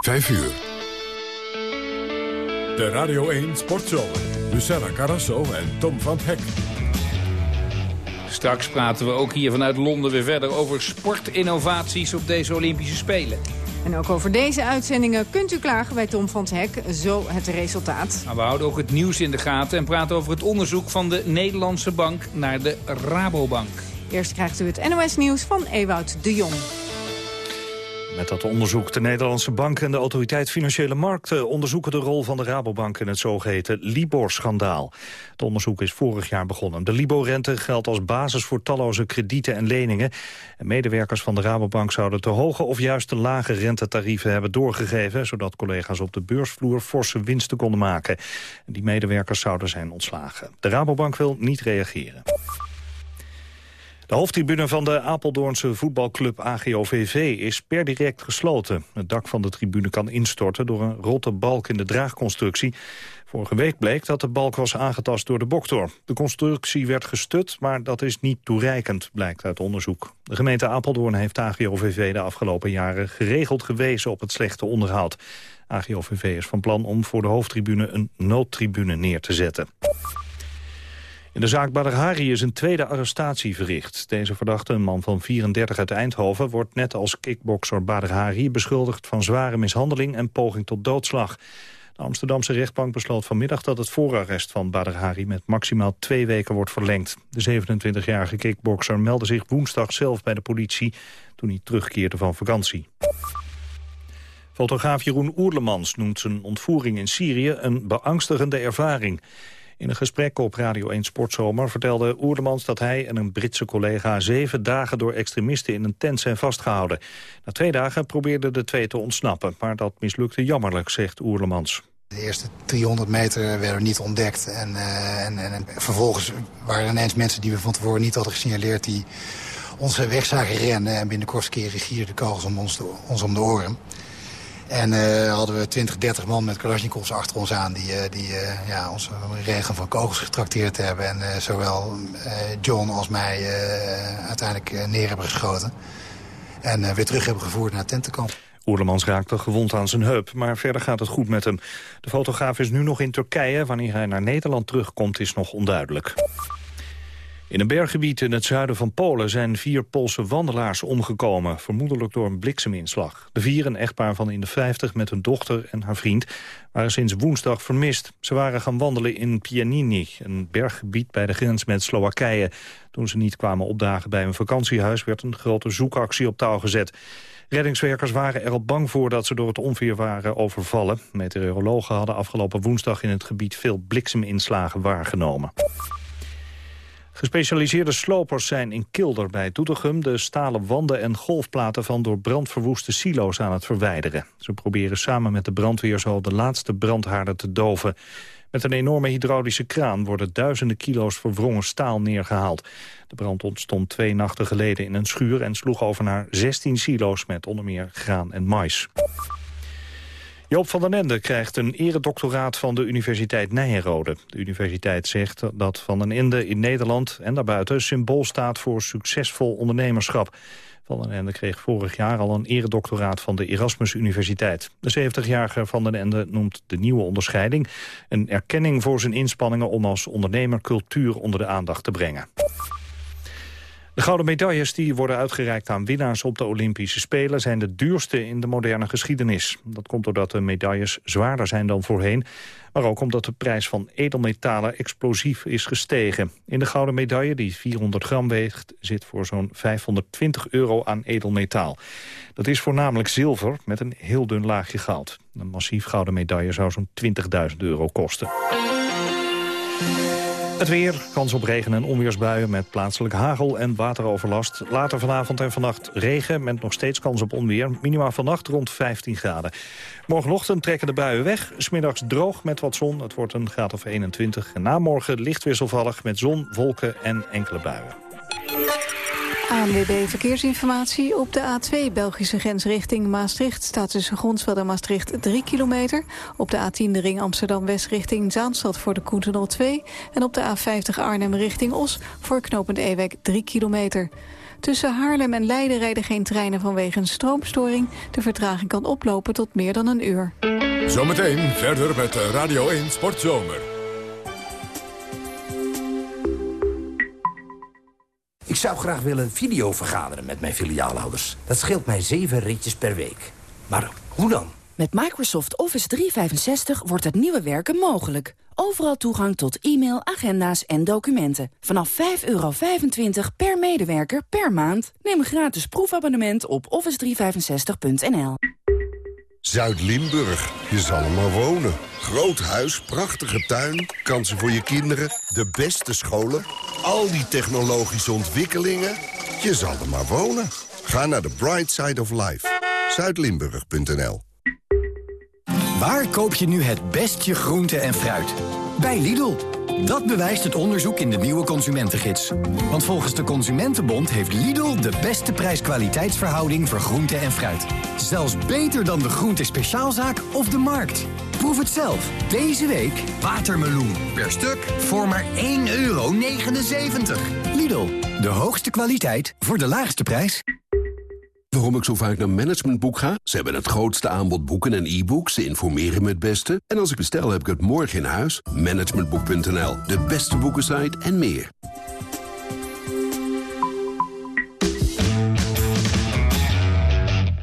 5 uur. De Radio 1 Sportshow. Luciana Carrasso en Tom van Hek. Straks praten we ook hier vanuit Londen weer verder over sportinnovaties op deze Olympische Spelen. En ook over deze uitzendingen kunt u klagen bij Tom van Hek. Zo het resultaat. Maar we houden ook het nieuws in de gaten en praten over het onderzoek van de Nederlandse bank naar de Rabobank. Eerst krijgt u het NOS nieuws van Ewout de Jong. Met dat onderzoek de Nederlandse Bank en de Autoriteit Financiële Markten onderzoeken de rol van de Rabobank in het zogeheten Libor-schandaal. Het onderzoek is vorig jaar begonnen. De Libor-rente geldt als basis voor talloze kredieten en leningen. En medewerkers van de Rabobank zouden te hoge of juist te lage rentetarieven hebben doorgegeven, zodat collega's op de beursvloer forse winsten konden maken. En die medewerkers zouden zijn ontslagen. De Rabobank wil niet reageren. De hoofdtribune van de Apeldoornse voetbalclub AGOVV is per direct gesloten. Het dak van de tribune kan instorten door een rotte balk in de draagconstructie. Vorige week bleek dat de balk was aangetast door de boktor. De constructie werd gestut, maar dat is niet toereikend, blijkt uit onderzoek. De gemeente Apeldoorn heeft AGOVV de afgelopen jaren geregeld gewezen op het slechte onderhoud. AGOVV is van plan om voor de hoofdtribune een noodtribune neer te zetten. In de zaak Badr Hari is een tweede arrestatie verricht. Deze verdachte, een man van 34 uit Eindhoven... wordt net als kickbokser Badr Hari beschuldigd van zware mishandeling... en poging tot doodslag. De Amsterdamse rechtbank besloot vanmiddag dat het voorarrest van Badr Hari... met maximaal twee weken wordt verlengd. De 27-jarige kickbokser meldde zich woensdag zelf bij de politie... toen hij terugkeerde van vakantie. Fotograaf Jeroen Oerlemans noemt zijn ontvoering in Syrië een beangstigende ervaring. In een gesprek op Radio 1 Sportzomer vertelde Oerlemans dat hij en een Britse collega zeven dagen door extremisten in een tent zijn vastgehouden. Na twee dagen probeerden de twee te ontsnappen, maar dat mislukte jammerlijk, zegt Oerlemans. De eerste 300 meter werden niet ontdekt. En, uh, en, en, vervolgens waren er ineens mensen die we van tevoren niet hadden gesignaleerd... die onze weg zagen rennen. En binnen kortste keren de kogels om ons, ons om de oren. En uh, hadden we 20, 30 man met Kalashnikovs achter ons aan... die, uh, die uh, ja, ons regen van kogels getrakteerd hebben. En zowel John als mij uiteindelijk neer hebben geschoten. En weer terug hebben gevoerd naar het tentenkamp. Oerlemans raakte gewond aan zijn heup, maar verder gaat het goed met hem. De fotograaf is nu nog in Turkije. Wanneer hij naar Nederland terugkomt is nog onduidelijk. In een berggebied in het zuiden van Polen zijn vier Poolse wandelaars omgekomen, vermoedelijk door een blikseminslag. De vier, een echtpaar van in de 50 met hun dochter en haar vriend, waren sinds woensdag vermist. Ze waren gaan wandelen in Pianini, een berggebied bij de grens met Slowakije. Toen ze niet kwamen opdagen bij een vakantiehuis werd een grote zoekactie op touw gezet. Reddingswerkers waren er al bang voor dat ze door het onweer waren overvallen. Meteorologen hadden afgelopen woensdag in het gebied veel blikseminslagen waargenomen. Gespecialiseerde slopers zijn in Kilder bij Doetinchem... de stalen wanden en golfplaten van door brand verwoeste silo's aan het verwijderen. Ze proberen samen met de brandweer zo de laatste brandhaarden te doven. Met een enorme hydraulische kraan worden duizenden kilo's verwrongen staal neergehaald. De brand ontstond twee nachten geleden in een schuur... en sloeg over naar 16 silo's met onder meer graan en mais. Joop van den Ende krijgt een eredoctoraat van de Universiteit Nijenrode. De universiteit zegt dat Van den Ende in Nederland en daarbuiten symbool staat voor succesvol ondernemerschap. Van den Ende kreeg vorig jaar al een eredoctoraat van de Erasmus Universiteit. De 70-jarige Van den Ende noemt de nieuwe onderscheiding... een erkenning voor zijn inspanningen om als ondernemer cultuur onder de aandacht te brengen. De gouden medailles die worden uitgereikt aan winnaars op de Olympische Spelen... zijn de duurste in de moderne geschiedenis. Dat komt doordat de medailles zwaarder zijn dan voorheen... maar ook omdat de prijs van edelmetalen explosief is gestegen. In de gouden medaille, die 400 gram weegt... zit voor zo'n 520 euro aan edelmetaal. Dat is voornamelijk zilver met een heel dun laagje goud. Een massief gouden medaille zou zo'n 20.000 euro kosten. Het weer, kans op regen- en onweersbuien met plaatselijk hagel en wateroverlast. Later vanavond en vannacht regen met nog steeds kans op onweer. Minima vannacht rond 15 graden. Morgenochtend trekken de buien weg. Smiddags droog met wat zon. Het wordt een graad of 21. En namorgen licht wisselvallig met zon, wolken en enkele buien. ANWB Verkeersinformatie. Op de A2 Belgische grens richting Maastricht staat tussen Gronsveld en Maastricht 3 kilometer. Op de A10 de ring Amsterdam-West richting Zaanstad voor de Koentenol 2. En op de A50 Arnhem richting Os voor knooppunt Ewek 3 kilometer. Tussen Haarlem en Leiden rijden geen treinen vanwege een stroomstoring. De vertraging kan oplopen tot meer dan een uur. Zometeen verder met Radio 1 Sportzomer. Ik zou graag willen video vergaderen met mijn filiaalhouders. Dat scheelt mij zeven ritjes per week. Maar hoe dan? Met Microsoft Office 365 wordt het nieuwe werken mogelijk. Overal toegang tot e-mail, agenda's en documenten. Vanaf 5,25 per medewerker per maand. Neem een gratis proefabonnement op office365.nl. Zuid-Limburg, je zal er maar wonen. Groot huis, prachtige tuin, kansen voor je kinderen, de beste scholen... al die technologische ontwikkelingen, je zal er maar wonen. Ga naar the bright side of life. Zuidlimburg.nl Waar koop je nu het beste groente en fruit? Bij Lidl. Dat bewijst het onderzoek in de nieuwe consumentengids. Want volgens de Consumentenbond heeft Lidl de beste prijs-kwaliteitsverhouding voor groente en fruit. Zelfs beter dan de groente speciaalzaak of de markt. Proef het zelf. Deze week watermeloen. Per stuk voor maar 1,79 euro. Lidl, de hoogste kwaliteit voor de laagste prijs. Waarom ik zo vaak naar Managementboek ga? Ze hebben het grootste aanbod boeken en e-books. Ze informeren me het beste. En als ik bestel, heb ik het morgen in huis. Managementboek.nl, de beste boekensite en meer.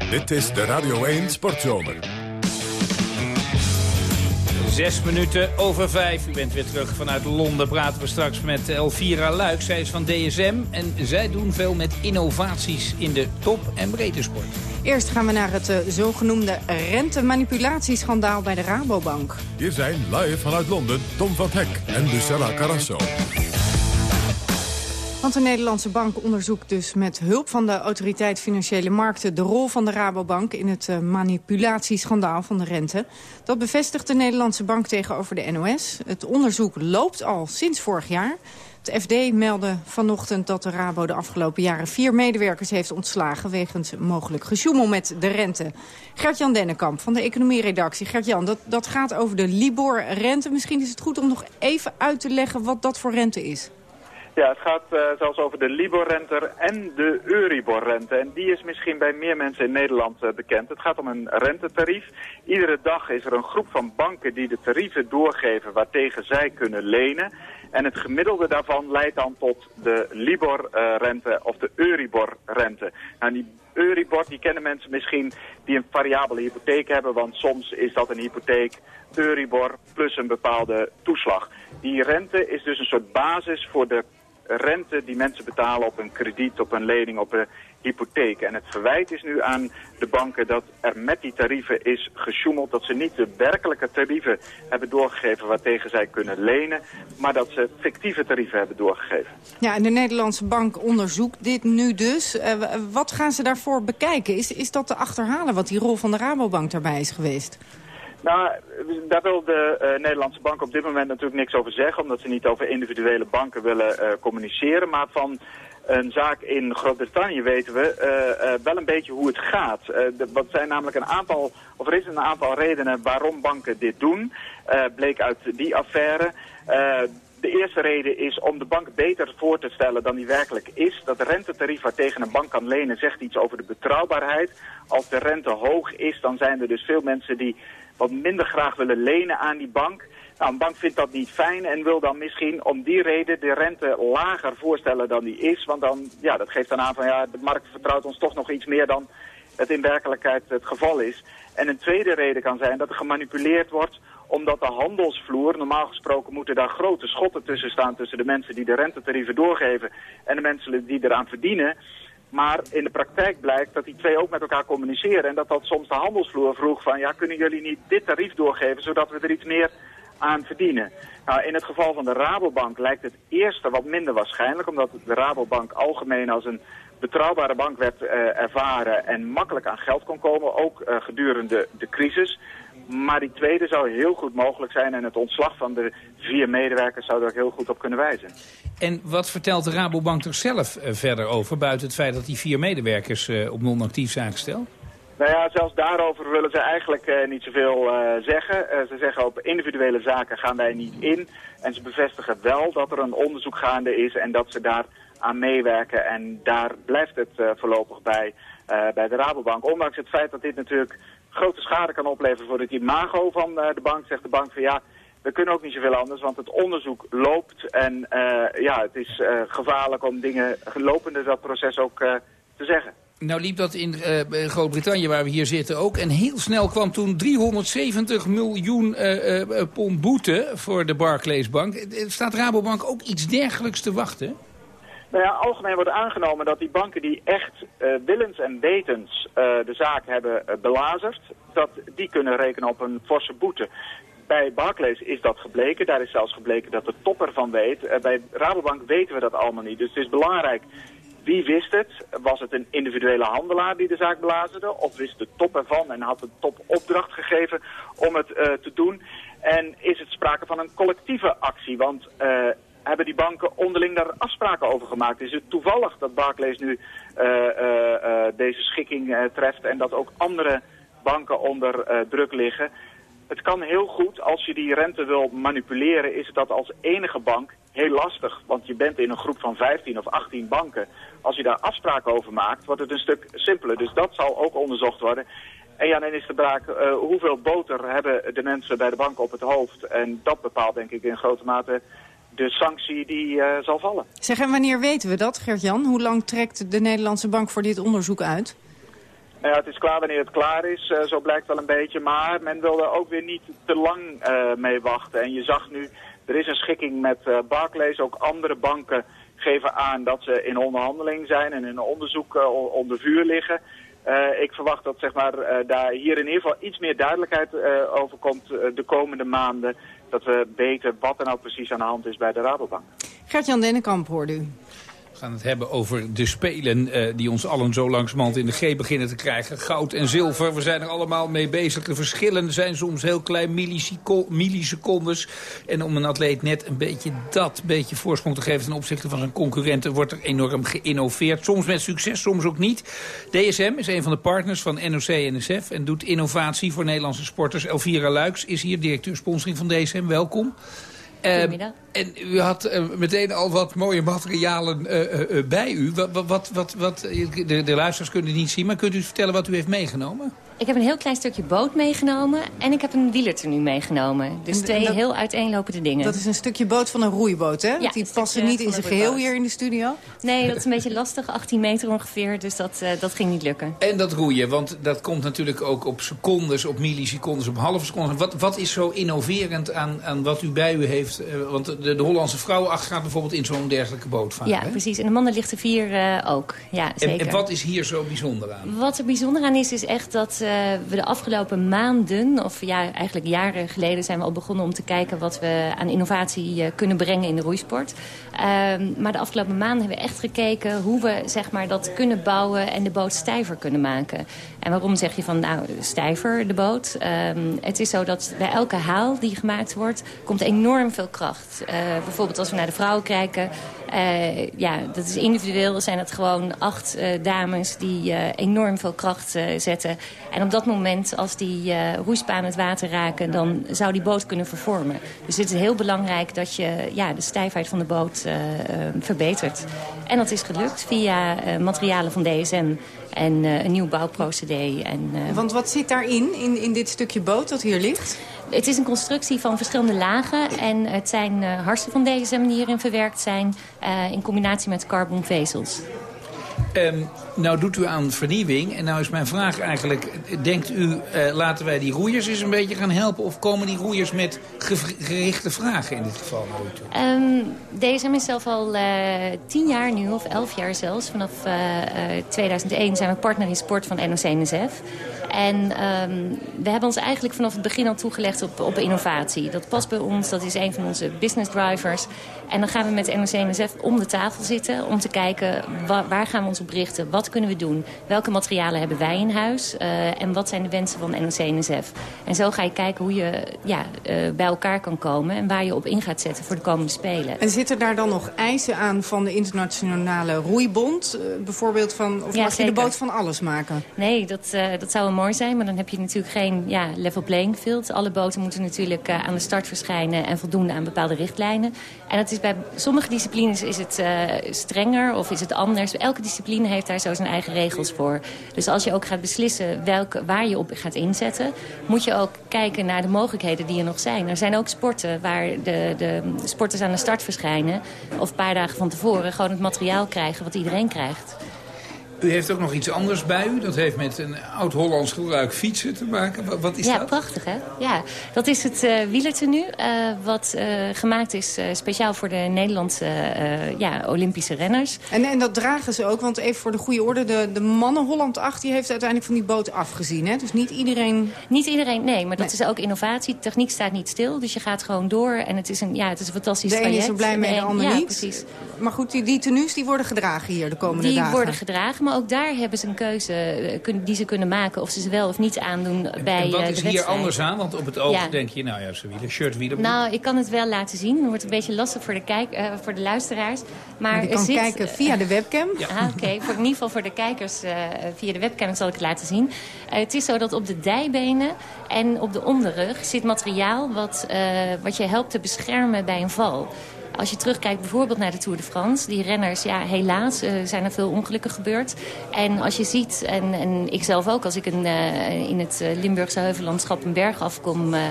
Dit is de Radio 1 Sportzomer. Zes minuten over vijf. U bent weer terug vanuit Londen. Praten we straks met Elvira Luik. Zij is van DSM en zij doen veel met innovaties in de top- en breedte sport. Eerst gaan we naar het uh, zogenoemde rentemanipulatieschandaal bij de Rabobank. Hier zijn live vanuit Londen Tom van Hek en Lucella Carrasso. Want de Nederlandse bank onderzoekt dus met hulp van de Autoriteit Financiële Markten... de rol van de Rabobank in het uh, manipulatieschandaal van de rente. Dat bevestigt de Nederlandse bank tegenover de NOS. Het onderzoek loopt al sinds vorig jaar. Het FD meldde vanochtend dat de Rabo de afgelopen jaren... vier medewerkers heeft ontslagen wegens mogelijk gesjoemel met de rente. Gert-Jan Dennekamp van de economieredactie. Gert-Jan, dat, dat gaat over de Libor-rente. Misschien is het goed om nog even uit te leggen wat dat voor rente is. Ja, het gaat uh, zelfs over de Libor-rente en de Euribor-rente. En die is misschien bij meer mensen in Nederland uh, bekend. Het gaat om een rentetarief. Iedere dag is er een groep van banken die de tarieven doorgeven waartegen zij kunnen lenen. En het gemiddelde daarvan leidt dan tot de Libor-rente of de Euribor-rente. Nou, die Euribor, die kennen mensen misschien die een variabele hypotheek hebben, want soms is dat een hypotheek Euribor plus een bepaalde toeslag. Die rente is dus een soort basis voor de rente die mensen betalen op een krediet, op een lening, op een hypotheek. En het verwijt is nu aan de banken dat er met die tarieven is gesjoemeld. Dat ze niet de werkelijke tarieven hebben doorgegeven waartegen zij kunnen lenen. Maar dat ze fictieve tarieven hebben doorgegeven. Ja, en de Nederlandse bank onderzoekt dit nu dus. Uh, wat gaan ze daarvoor bekijken? Is, is dat te achterhalen wat die rol van de Rabobank daarbij is geweest? Nou, daar wil de uh, Nederlandse bank op dit moment natuurlijk niks over zeggen... omdat ze niet over individuele banken willen uh, communiceren. Maar van een zaak in Groot-Brittannië weten we uh, wel een beetje hoe het gaat. De, wat zijn namelijk een aantal, of er is een aantal redenen waarom banken dit doen. bleek uit die affaire... De eerste reden is om de bank beter voor te stellen dan die werkelijk is. Dat rentetarief waar tegen een bank kan lenen zegt iets over de betrouwbaarheid. Als de rente hoog is, dan zijn er dus veel mensen die wat minder graag willen lenen aan die bank. Nou, een bank vindt dat niet fijn en wil dan misschien om die reden de rente lager voorstellen dan die is. Want dan, ja, dat geeft dan aan van ja, de markt vertrouwt ons toch nog iets meer dan het in werkelijkheid het geval is. En een tweede reden kan zijn dat er gemanipuleerd wordt omdat de handelsvloer, normaal gesproken moeten daar grote schotten tussen staan tussen de mensen die de rentetarieven doorgeven en de mensen die eraan verdienen. Maar in de praktijk blijkt dat die twee ook met elkaar communiceren. En dat dat soms de handelsvloer vroeg van... ja, kunnen jullie niet dit tarief doorgeven... zodat we er iets meer aan verdienen? Nou, in het geval van de Rabobank lijkt het eerste wat minder waarschijnlijk... omdat de Rabobank algemeen als een betrouwbare bank werd uh, ervaren... en makkelijk aan geld kon komen, ook uh, gedurende de crisis... Maar die tweede zou heel goed mogelijk zijn en het ontslag van de vier medewerkers zou er ook heel goed op kunnen wijzen. En wat vertelt de Rabobank er zelf uh, verder over, buiten het feit dat die vier medewerkers uh, op non-actief zijn gesteld? Nou ja, zelfs daarover willen ze eigenlijk uh, niet zoveel zeggen. ze zeggen op individuele zaken gaan wij niet in. En ze bevestigen wel dat er een onderzoek gaande is en dat ze daar aan meewerken. En daar blijft het voorlopig bij, bij de Rabobank. Ondanks het feit dat dit natuurlijk grote schade kan opleveren voor het imago van de bank, zegt de bank van ja, we kunnen ook niet zoveel anders, want het onderzoek loopt. En ja, het is gevaarlijk om dingen lopende dat proces ook te zeggen. Nou liep dat in Groot-Brittannië, waar we hier zitten, ook. En heel snel kwam toen 370 miljoen pond boete voor de Barclays Bank. Staat Rabobank ook iets dergelijks te wachten? Nou ja, algemeen wordt aangenomen dat die banken die echt willens en wetens de zaak hebben belazerd, dat die kunnen rekenen op een forse boete. Bij Barclays is dat gebleken. Daar is zelfs gebleken dat de top ervan weet. bij Rabobank weten we dat allemaal niet. Dus het is belangrijk wie wist het? Was het een individuele handelaar die de zaak blazerde? Of wist de top ervan en had de top opdracht gegeven om het uh, te doen? En is het sprake van een collectieve actie? Want uh, hebben die banken onderling daar afspraken over gemaakt? Is het toevallig dat Barclays nu uh, deze schikking treft en dat ook andere banken onder druk liggen? Het kan heel goed, als je die rente wil manipuleren, is dat als enige bank heel lastig. Want je bent in een groep van 15 of 18 banken. Als je daar afspraken over maakt, wordt het een stuk simpeler. Dus dat zal ook onderzocht worden. En ja, dan is de braak, hoeveel boter hebben de mensen bij de bank op het hoofd? En dat bepaalt denk ik in grote mate de sanctie die uh, zal vallen. Zeg, en wanneer weten we dat, Gert-Jan? Hoe lang trekt de Nederlandse bank voor dit onderzoek uit? Nou ja, het is klaar wanneer het klaar is, uh, zo blijkt wel een beetje. Maar men wil er ook weer niet te lang uh, mee wachten. En je zag nu, er is een schikking met uh, Barclays. Ook andere banken geven aan dat ze in onderhandeling zijn en in een onderzoek onder vuur liggen. ik verwacht dat zeg maar, daar hier in ieder geval iets meer duidelijkheid over komt de komende maanden. Dat we weten wat er nou precies aan de hand is bij de Rabobank. Gert-Jan Dennekamp hoorde u. We gaan het hebben over de Spelen uh, die ons allen zo langzamerhand in de G beginnen te krijgen. Goud en zilver, we zijn er allemaal mee bezig. De verschillen zijn soms heel klein, millisecondes. En om een atleet net een beetje dat beetje voorsprong te geven... ten opzichte van zijn concurrenten wordt er enorm geïnnoveerd. Soms met succes, soms ook niet. DSM is een van de partners van NOC-NSF... en doet innovatie voor Nederlandse sporters. Elvira Luiks is hier, directeur sponsoring van DSM. Welkom. Goedemiddag. En u had uh, meteen al wat mooie materialen uh, bij u. Wat, wat, wat, wat, de, de luisteraars kunnen het niet zien, maar kunt u vertellen wat u heeft meegenomen? Ik heb een heel klein stukje boot meegenomen en ik heb een wielertenu meegenomen. Dus twee dat, heel uiteenlopende dingen. Dat is een stukje boot van een roeiboot, hè? Want die passen niet in zijn geheel hier in de studio. Nee, dat is een beetje lastig. 18 meter ongeveer, dus dat, uh, dat ging niet lukken. En dat roeien, want dat komt natuurlijk ook op secondes, op millisecondes, op halve secondes. Wat, wat is zo innoverend aan, aan wat u bij u heeft? Uh, want de, de Hollandse vrouwenacht gaat bijvoorbeeld in zo'n dergelijke boot varen. Ja, hè? precies. En de mannen lichten vier uh, ook. Ja, zeker. En, en, wat is hier zo bijzonder aan? Wat er bijzonder aan is, is echt dat we de afgelopen maanden, of ja, eigenlijk jaren geleden... zijn we al begonnen om te kijken wat we aan innovatie kunnen brengen in de roeisport. Um, maar de afgelopen maanden hebben we echt gekeken hoe we zeg maar, dat kunnen bouwen... en de boot stijver kunnen maken. En waarom zeg je van, nou, stijver de boot? Um, het is zo dat bij elke haal die gemaakt wordt, komt enorm veel kracht. Uh, bijvoorbeeld als we naar de vrouwen kijken... Ja, dat is individueel. zijn het gewoon acht dames die enorm veel kracht zetten. En op dat moment, als die roeispaan het water raken... dan zou die boot kunnen vervormen. Dus het is heel belangrijk dat je ja, de stijfheid van de boot verbetert. En dat is gelukt via materialen van DSM en een nieuw bouwprocedé. En, Want wat zit daarin, in, in dit stukje boot dat hier ligt? Het is een constructie van verschillende lagen. En het zijn uh, harsen van deze manier in verwerkt zijn. Uh, in combinatie met carbonvezels. Um, nou doet u aan vernieuwing. En nou is mijn vraag eigenlijk, denkt u, uh, laten wij die roeiers eens een beetje gaan helpen? Of komen die roeiers met gerichte vragen in dit geval naar u toe? Um, is zelf al uh, tien jaar nu, of elf jaar zelfs. Vanaf uh, 2001 zijn we partner in sport van NOC-NSF. En um, we hebben ons eigenlijk vanaf het begin al toegelegd op, op innovatie. Dat past bij ons, dat is een van onze business drivers. En dan gaan we met NOC-NSF om de tafel zitten om te kijken waar, waar gaan we ons op richten. Wat kunnen we doen? Welke materialen hebben wij in huis? Uh, en wat zijn de wensen van NOC-NSF? En zo ga je kijken hoe je ja, uh, bij elkaar kan komen en waar je op in gaat zetten voor de komende Spelen. En zitten daar dan nog eisen aan van de internationale roeibond? Uh, bijvoorbeeld van, of ja, mag zeker. je de boot van alles maken? Nee, dat, dat zou een mooi zijn, maar dan heb je natuurlijk geen ja, level playing field. Alle boten moeten natuurlijk aan de start verschijnen en voldoen aan bepaalde richtlijnen. En dat is bij sommige disciplines is het strenger of is het anders. Elke discipline heeft daar zo zijn eigen regels voor. Dus als je ook gaat beslissen welke, waar je op gaat inzetten... moet je ook kijken naar de mogelijkheden die er nog zijn. Er zijn ook sporten waar de, de sporters aan de start verschijnen... of een paar dagen van tevoren gewoon het materiaal krijgen wat iedereen krijgt. U heeft ook nog iets anders bij u. Dat heeft met een oud-Hollands gebruik fietsen te maken. Wat is ja, dat? Ja, prachtig hè. Ja, dat is het uh, wielertenu. Uh, wat uh, gemaakt is speciaal voor de Nederlandse ja, Olympische renners. En, en dat dragen ze ook. Want even voor de goede orde. De, de mannen Holland 8 die heeft uiteindelijk van die boot afgezien. Hè? Dus niet iedereen... Niet iedereen, nee. Maar dat is ook innovatie. De techniek staat niet stil. Dus je gaat gewoon door. En het is een, ja, het is een fantastisch de traject. De ene is er blij mee, de, ander ja, niet. Precies. Maar goed, die, die tenues die worden gedragen hier de komende die dagen. Die worden gedragen. Maar ook daar hebben ze een keuze die ze kunnen maken... of ze ze wel of niet aandoen bij en wat de is hier anders aan? Want op het oog ja. denk je, nou ja, ze willen shirt wie Nou, ik kan het wel laten zien. Het wordt een beetje lastig voor de, kijk, uh, voor de luisteraars. Maar, maar je kan zit, kijken via de webcam. Ja. Ah, Oké, okay. in ieder geval voor de kijkers uh, via de webcam zal ik het laten zien. Uh, het is zo dat op de dijbenen en op de onderrug zit materiaal... wat, wat je helpt te beschermen bij een val. Als je terugkijkt bijvoorbeeld naar de Tour de France... die renners, ja, helaas uh, zijn er veel ongelukken gebeurd. En als je ziet, en, en ik zelf ook, als ik een, uh, in het Limburgse heuvellandschap een berg afkom uh,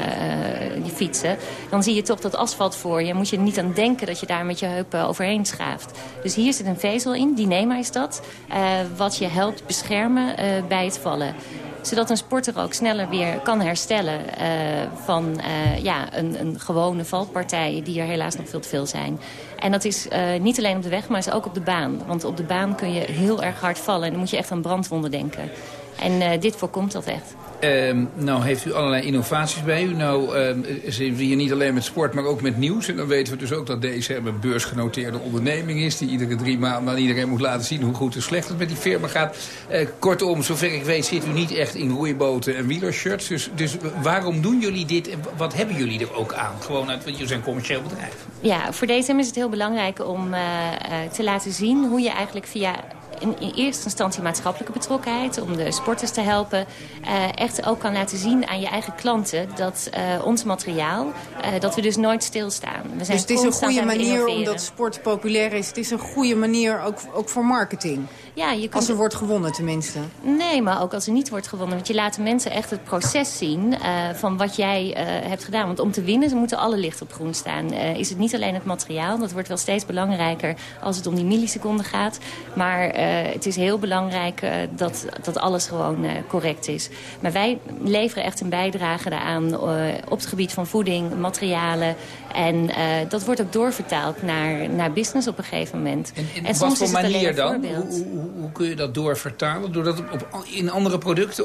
fietsen... dan zie je toch dat asfalt voor je. Moet je niet aan denken dat je daar met je heupen overheen schaaft. Dus hier zit een vezel in, Dynema is dat... wat je helpt beschermen bij het vallen zodat een sporter ook sneller weer kan herstellen uh, van uh, ja, een, een, gewone valpartij... die er helaas nog veel te veel zijn. En dat is uh, niet alleen op de weg, maar is ook op de baan. Want op de baan kun je heel erg hard vallen. En dan moet je echt aan brandwonden denken. En dit voorkomt dat echt. Um, nou heeft u allerlei innovaties bij u. Nou um, zitten we hier niet alleen met sport, maar ook met nieuws. En dan weten we dus ook dat DSM een beursgenoteerde onderneming is... die iedere drie maanden aan iedereen moet laten zien hoe goed en slecht het met die firma gaat. Uh, kortom, zover ik weet zit u niet echt in roeiboten en wielershirts. Dus, dus waarom doen jullie dit en wat hebben jullie er ook aan? Gewoon uit, want jullie zijn een commercieel bedrijf. Ja, voor DSM is het heel belangrijk om uh, uh, te laten zien hoe je eigenlijk via in, in, eerste instantie maatschappelijke betrokkenheid... om de sporters te helpen. Uh, echt ook kan laten zien aan je eigen klanten dat uh, ons materiaal... Uh, dat we dus nooit stilstaan. We zijn dus het is een goede manier omdat sport populair is. Het is een goede manier ook, ook voor marketing. Ja, je kunt... Als er wordt gewonnen tenminste. Nee, maar ook als er niet wordt gewonnen. Want je laat de mensen echt het proces zien van wat jij hebt gedaan. Want om te winnen ze moeten alle licht op groen staan. is het niet alleen het materiaal. Dat wordt wel steeds belangrijker als het om die milliseconden gaat. Maar uh, het is heel belangrijk uh, dat, dat alles gewoon uh, correct is. Maar wij leveren echt een bijdrage daaraan op het gebied van voeding, materialen. En dat wordt ook doorvertaald naar, naar business op een gegeven moment. En, en, en soms wat voor manier dan? Hoe, hoe, hoe, kun je dat doorvertalen? Door dat op, in andere producten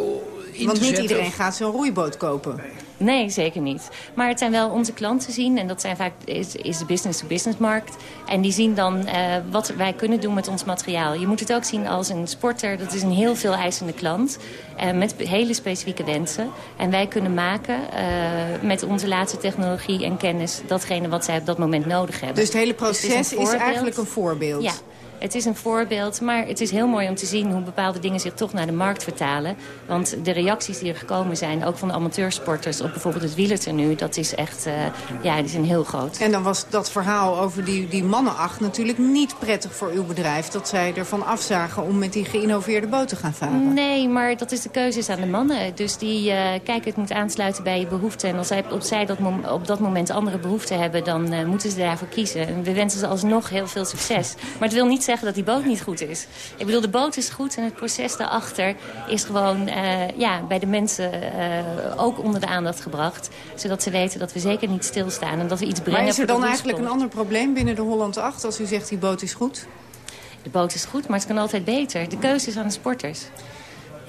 in Want te niet iedereen of? gaat zo'n roeiboot kopen. Nee, zeker niet. Maar het zijn wel onze klanten zien. En dat zijn vaak, is, is de business-to-business markt. En die zien dan uh, wat wij kunnen doen met ons materiaal. Je moet het ook zien als een sporter. Dat is een heel veel eisende klant. Uh, met hele specifieke wensen. En wij kunnen maken uh, met onze laatste technologie en kennis... datgene wat zij op dat moment nodig hebben. Dus het hele proces dus het is, is eigenlijk een voorbeeld? Ja. Het is een voorbeeld, maar het is heel mooi om te zien hoe bepaalde dingen zich toch naar de markt vertalen. Want de reacties die er gekomen zijn, ook van de amateursporters op bijvoorbeeld het wielertenu, dat is echt, uh, ja, die zijn heel groot. En dan was dat verhaal over die, die mannenacht natuurlijk niet prettig voor uw bedrijf. Dat zij ervan afzagen om met die geïnnoveerde boot te gaan varen. Nee, maar dat is de keuze is aan de mannen. Dus die uh, kijken, het moet aansluiten bij je behoeften. En als zij op, zij dat op dat moment andere behoeften hebben, dan uh, moeten ze daarvoor kiezen. En we wensen ze alsnog heel veel succes. Maar het wil niet zeggen dat die boot niet goed is. Ik bedoel, de boot is goed en het proces daarachter is gewoon uh, ja, bij de mensen uh, ook onder de aandacht gebracht. Zodat ze weten dat we zeker niet stilstaan en dat we iets brengen. Maar is er dan eigenlijk een ander probleem binnen de Holland 8 als u zegt die boot is goed? De boot is goed, maar het kan altijd beter. De keuze is aan de sporters.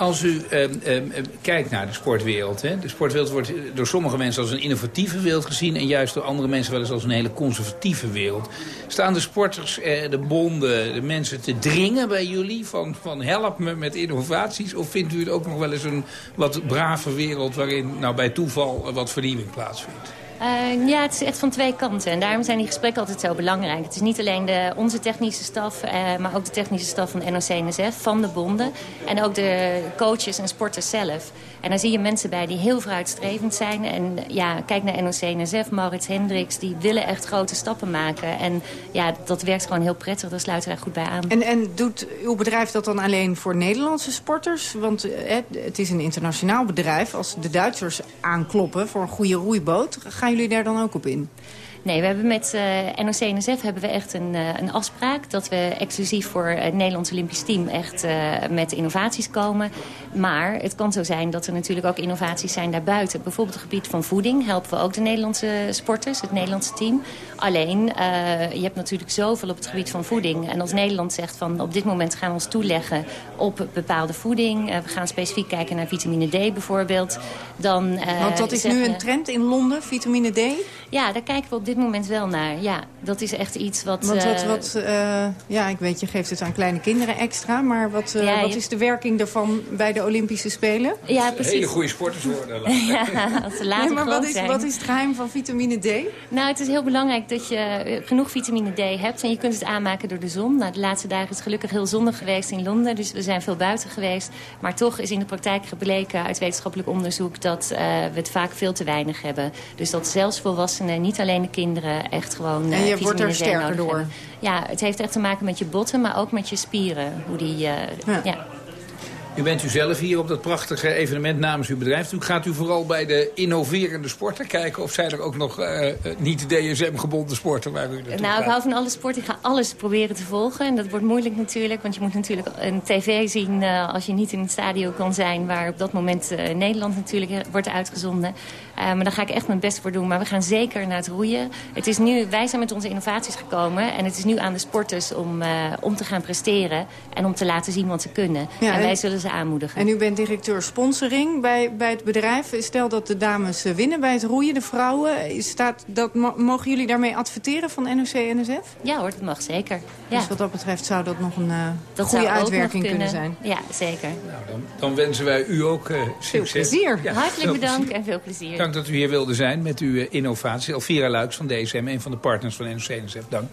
Als u eh, eh, kijkt naar de sportwereld. Hè, de sportwereld wordt door sommige mensen als een innovatieve wereld gezien... en juist door andere mensen wel eens als een hele conservatieve wereld. Staan de sporters, eh, de bonden, de mensen te dringen bij jullie... Van, van help me met innovaties? Of vindt u het ook nog wel eens een wat brave wereld... waarin nou bij toeval wat vernieuwing plaatsvindt? Uh, ja, het is echt van twee kanten. En daarom zijn die gesprekken altijd zo belangrijk. Het is niet alleen de, onze technische staf, uh, maar ook de technische staf van NOC-NSF, van de bonden. En ook de coaches en sporters zelf. En daar zie je mensen bij die heel vooruitstrevend zijn. En ja, kijk naar NOC-NSF, Maurits Hendricks, die willen echt grote stappen maken. En ja, dat werkt gewoon heel prettig, daar sluiten we daar goed bij aan. En, en doet uw bedrijf dat dan alleen voor Nederlandse sporters? Want eh, het is een internationaal bedrijf. Als de Duitsers aankloppen voor een goede roeiboot, gaan jullie daar dan ook op in? Nee, we hebben met eh, NOC-NSF hebben we echt een, uh, een afspraak... dat we exclusief voor het Nederlands Olympisch Team echt met innovaties komen. Maar het kan zo zijn dat er natuurlijk ook innovaties zijn daarbuiten. Bijvoorbeeld het gebied van voeding helpen we ook de Nederlandse sporters, het Nederlandse team. Alleen, je hebt natuurlijk zoveel op het gebied van voeding. En als Nederland zegt van op dit moment gaan we ons toeleggen op bepaalde voeding... we gaan specifiek kijken naar vitamine D bijvoorbeeld... Dan, Want dat is nu een trend in Londen, vitamine D? Ja, daar kijken we op dit dit moment wel naar. Ja, dat is echt iets wat... Want wat, eh, wat uh, ja, ik weet, je geeft het aan kleine kinderen extra. Maar wat, uh, wat is de werking daarvan bij de Olympische Spelen? Ja, precies. Hele goede sporters worden. ja, als ze later nee, maar wat is, zijn. wat is het geheim van vitamine D? Nou, het is heel belangrijk dat je genoeg vitamine D hebt. En je kunt het aanmaken door de zon. Nou, de laatste dagen is het gelukkig heel zonnig geweest in Londen. Dus we zijn veel buiten geweest. Maar toch is in de praktijk gebleken uit wetenschappelijk onderzoek... dat uh, we het vaak veel te weinig hebben. Dus dat zelfs volwassenen, niet alleen de kinderen... echt gewoon En je wordt er sterker door? Ja, het heeft echt te maken met je botten, maar ook met je spieren. Hoe die, uh, ja. U bent u zelf hier op dat prachtige evenement namens uw bedrijf. Gaat u vooral bij de innoverende sporten kijken? Of zijn er ook nog uh, niet DSM-gebonden sporten waar u Nou, ik hou van alle sporten. Ik ga alles proberen te volgen. En dat wordt moeilijk natuurlijk. Want je moet natuurlijk een tv zien uh, als je niet in het stadion kan zijn... waar op dat moment uh, Nederland natuurlijk wordt uitgezonden. Maar daar ga ik echt mijn best voor doen. Maar we gaan zeker naar het roeien. Het is nu, wij zijn met onze innovaties gekomen. En het is nu aan de sporters om, om te gaan presteren. En om te laten zien wat ze kunnen. Ja, en wij zullen aanmoedigen. En u bent directeur sponsoring bij, bij het bedrijf. Stel dat de dames eh, winnen bij het roeien, de vrouwen. Staat dat, mogen jullie daarmee adverteren van NOC-NSF? Ja hoor, dat mag zeker. Ja. Dus wat dat betreft zou dat nog een uh, goede uitwerking kunnen. zijn. Ja, zeker. Nou, dan, dan, wensen wij u ook uh, succes. Veel plezier. Ja, Hartelijk bedankt en veel plezier. Dank dat u hier wilde zijn met uw innovatie. Elvira Luiks van DSM, een van de partners van NOC-NSF. Dank.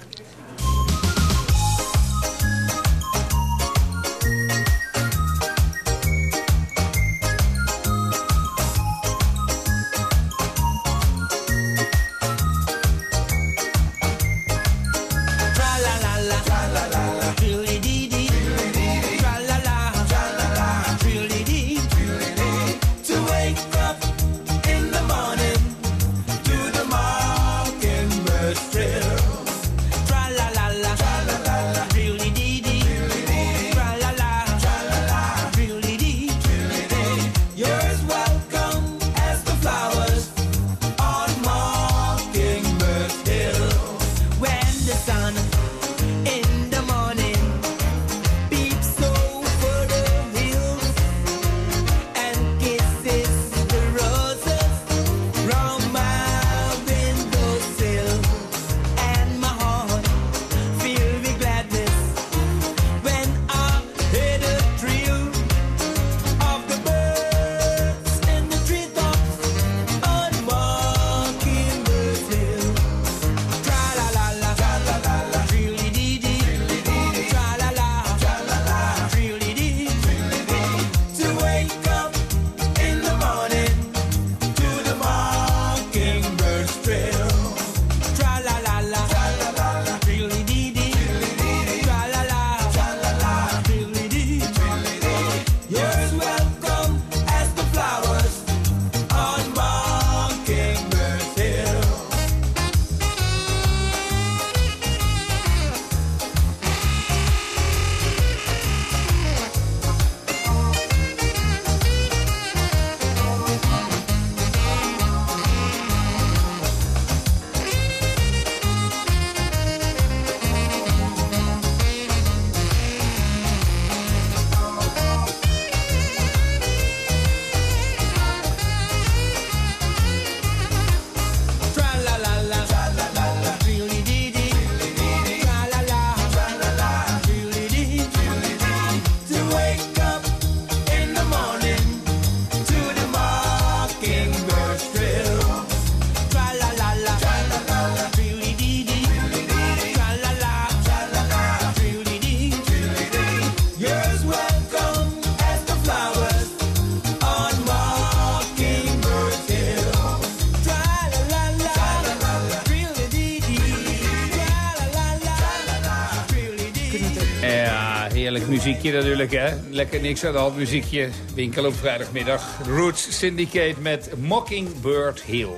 Muziekje natuurlijk, hè? Lekker niks aan de hand muziekje. Winkel op vrijdagmiddag. Roots Syndicate met Mockingbird Hill.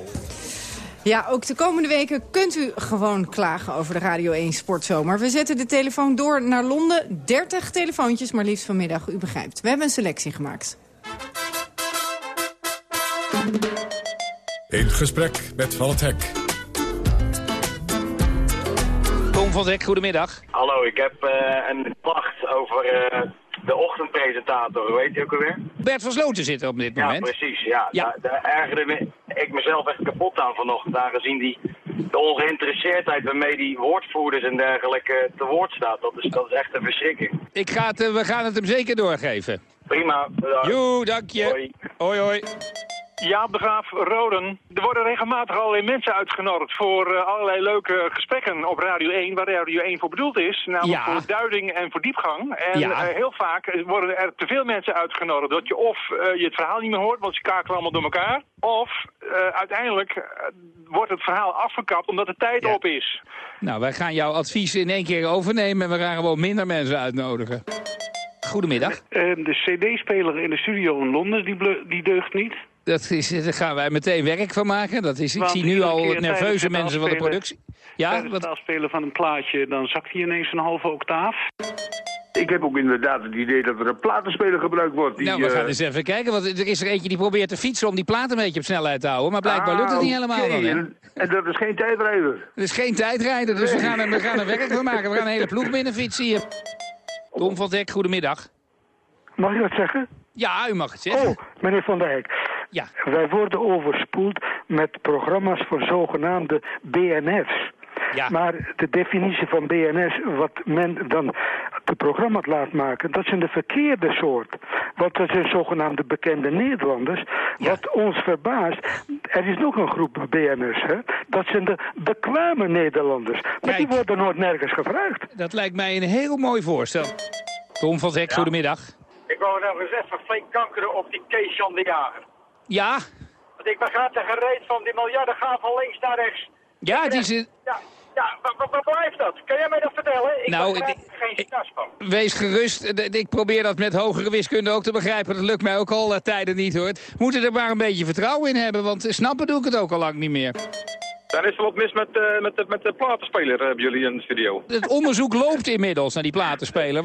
Ja, ook de komende weken kunt u gewoon klagen over de Radio 1 Sportzomer. We zetten de telefoon door naar Londen. 30 telefoontjes, maar liefst vanmiddag, u begrijpt. We hebben een selectie gemaakt. In gesprek met Van het Hek. Tom van goedemiddag. Hallo, ik heb uh, een klacht over uh, de ochtendpresentator. Hoe heet hij ook alweer? Bert van Sloten zit er op dit moment. Ja, precies. Ja. ja. Daar, daar ergerde me, ik mezelf echt kapot aan vanochtend. Aangezien die, de ongeïnteresseerdheid waarmee die woordvoerders en dergelijke te woord staat. Dat is, dat is echt een verschrikking. Ik ga het, uh, we gaan het hem zeker doorgeven. Prima. Bedankt. Joe, dank je. Hoi. Hoi, hoi. Ja, de Graaf Roden. Er worden regelmatig allerlei mensen uitgenodigd voor uh, allerlei leuke gesprekken op Radio 1, waar Radio 1 voor bedoeld is. Namelijk Ja. voor duiding en voor diepgang. En Ja. eh, heel vaak worden er te veel mensen uitgenodigd. Dat je of eh, je het verhaal niet meer hoort, want ze kakelen allemaal door elkaar. Of eh, uiteindelijk eh, wordt het verhaal afgekapt omdat de tijd op is. Nou, wij gaan jouw advies in één keer overnemen en we gaan gewoon minder mensen uitnodigen. Goedemiddag. Eh, de cd-speler in de studio in Londen, die, die deugt niet. Dat is, daar gaan wij meteen werk van maken. Dat is, ik Want zie nu al nerveuze mensen van de productie. Ja, Tijdens wat, het afspelen van een plaatje, dan zakt hij ineens een halve octaaf. Ik heb ook inderdaad het idee dat er een platenspeler gebruikt wordt. Die, nou, we gaan eh, eens even kijken. Want er is er eentje die probeert te fietsen om die plaat een beetje op snelheid te houden. Maar blijkbaar lukt het niet ah, helemaal dan, hè? En, en dat is geen tijdrijder. Het is geen tijdrijden, dus we gaan, er, we gaan er werk van maken. We gaan een hele ploeg binnen fietsen hier. Tom van Dek, goedemiddag. Mag ik dat zeggen? Ja, u mag het zeggen. Oh, meneer Van Dijk. Ja. Wij worden overspoeld met programma's voor zogenaamde BNF's. Ja. Maar de definitie van BNS, wat men dan de programma's laat maken, dat zijn de verkeerde soort. Want dat zijn zogenaamde bekende Nederlanders. Wat ons verbaast, er is nog een groep BNS, hè? dat zijn de bekwame Nederlanders. Maar die worden nooit nergens gevraagd. Dat lijkt mij een heel mooi voorstel. Tom van Dek, goedemiddag. Ik wou nou eens even flink kankeren op die Kees Jan de Jager. Ja, Want ik begrijp er gereed van, die miljarden gaan van links naar rechts. ja, die zit... Ja, ja wa- wa- wat blijft dat? Kan jij mij dat vertellen? Ik Nou, begrijp er geen stas van. Wees gerust. Ik probeer dat met hogere wiskunde ook te begrijpen. Dat lukt mij ook al eh, tijden niet, hoor. We moeten er maar een beetje vertrouwen in hebben, want snappen doe ik het ook al lang niet meer. Dan is er wat mis met, eh, met, de, met de platenspeler, eh, hebben jullie in de studio. Het onderzoek loopt inmiddels naar die platenspeler.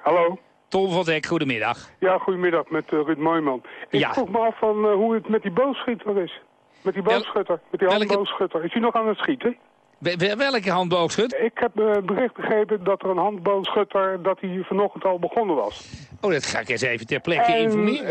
Hallo. Tom van Dek, goedemiddag. Ja, goedemiddag met uh, Ruud Mooijman. Ik Ja. vroeg me af van uh, hoe het met die boogschutter is. Met die boogschutter, met die handboogschutter. Is hij nog aan het schieten? Welke handboogschut? Ik heb uh, bericht begrepen dat er een handboogschutter, dat hij vanochtend al begonnen was. Oh, dat ga ik eens even ter plekke En, informeren.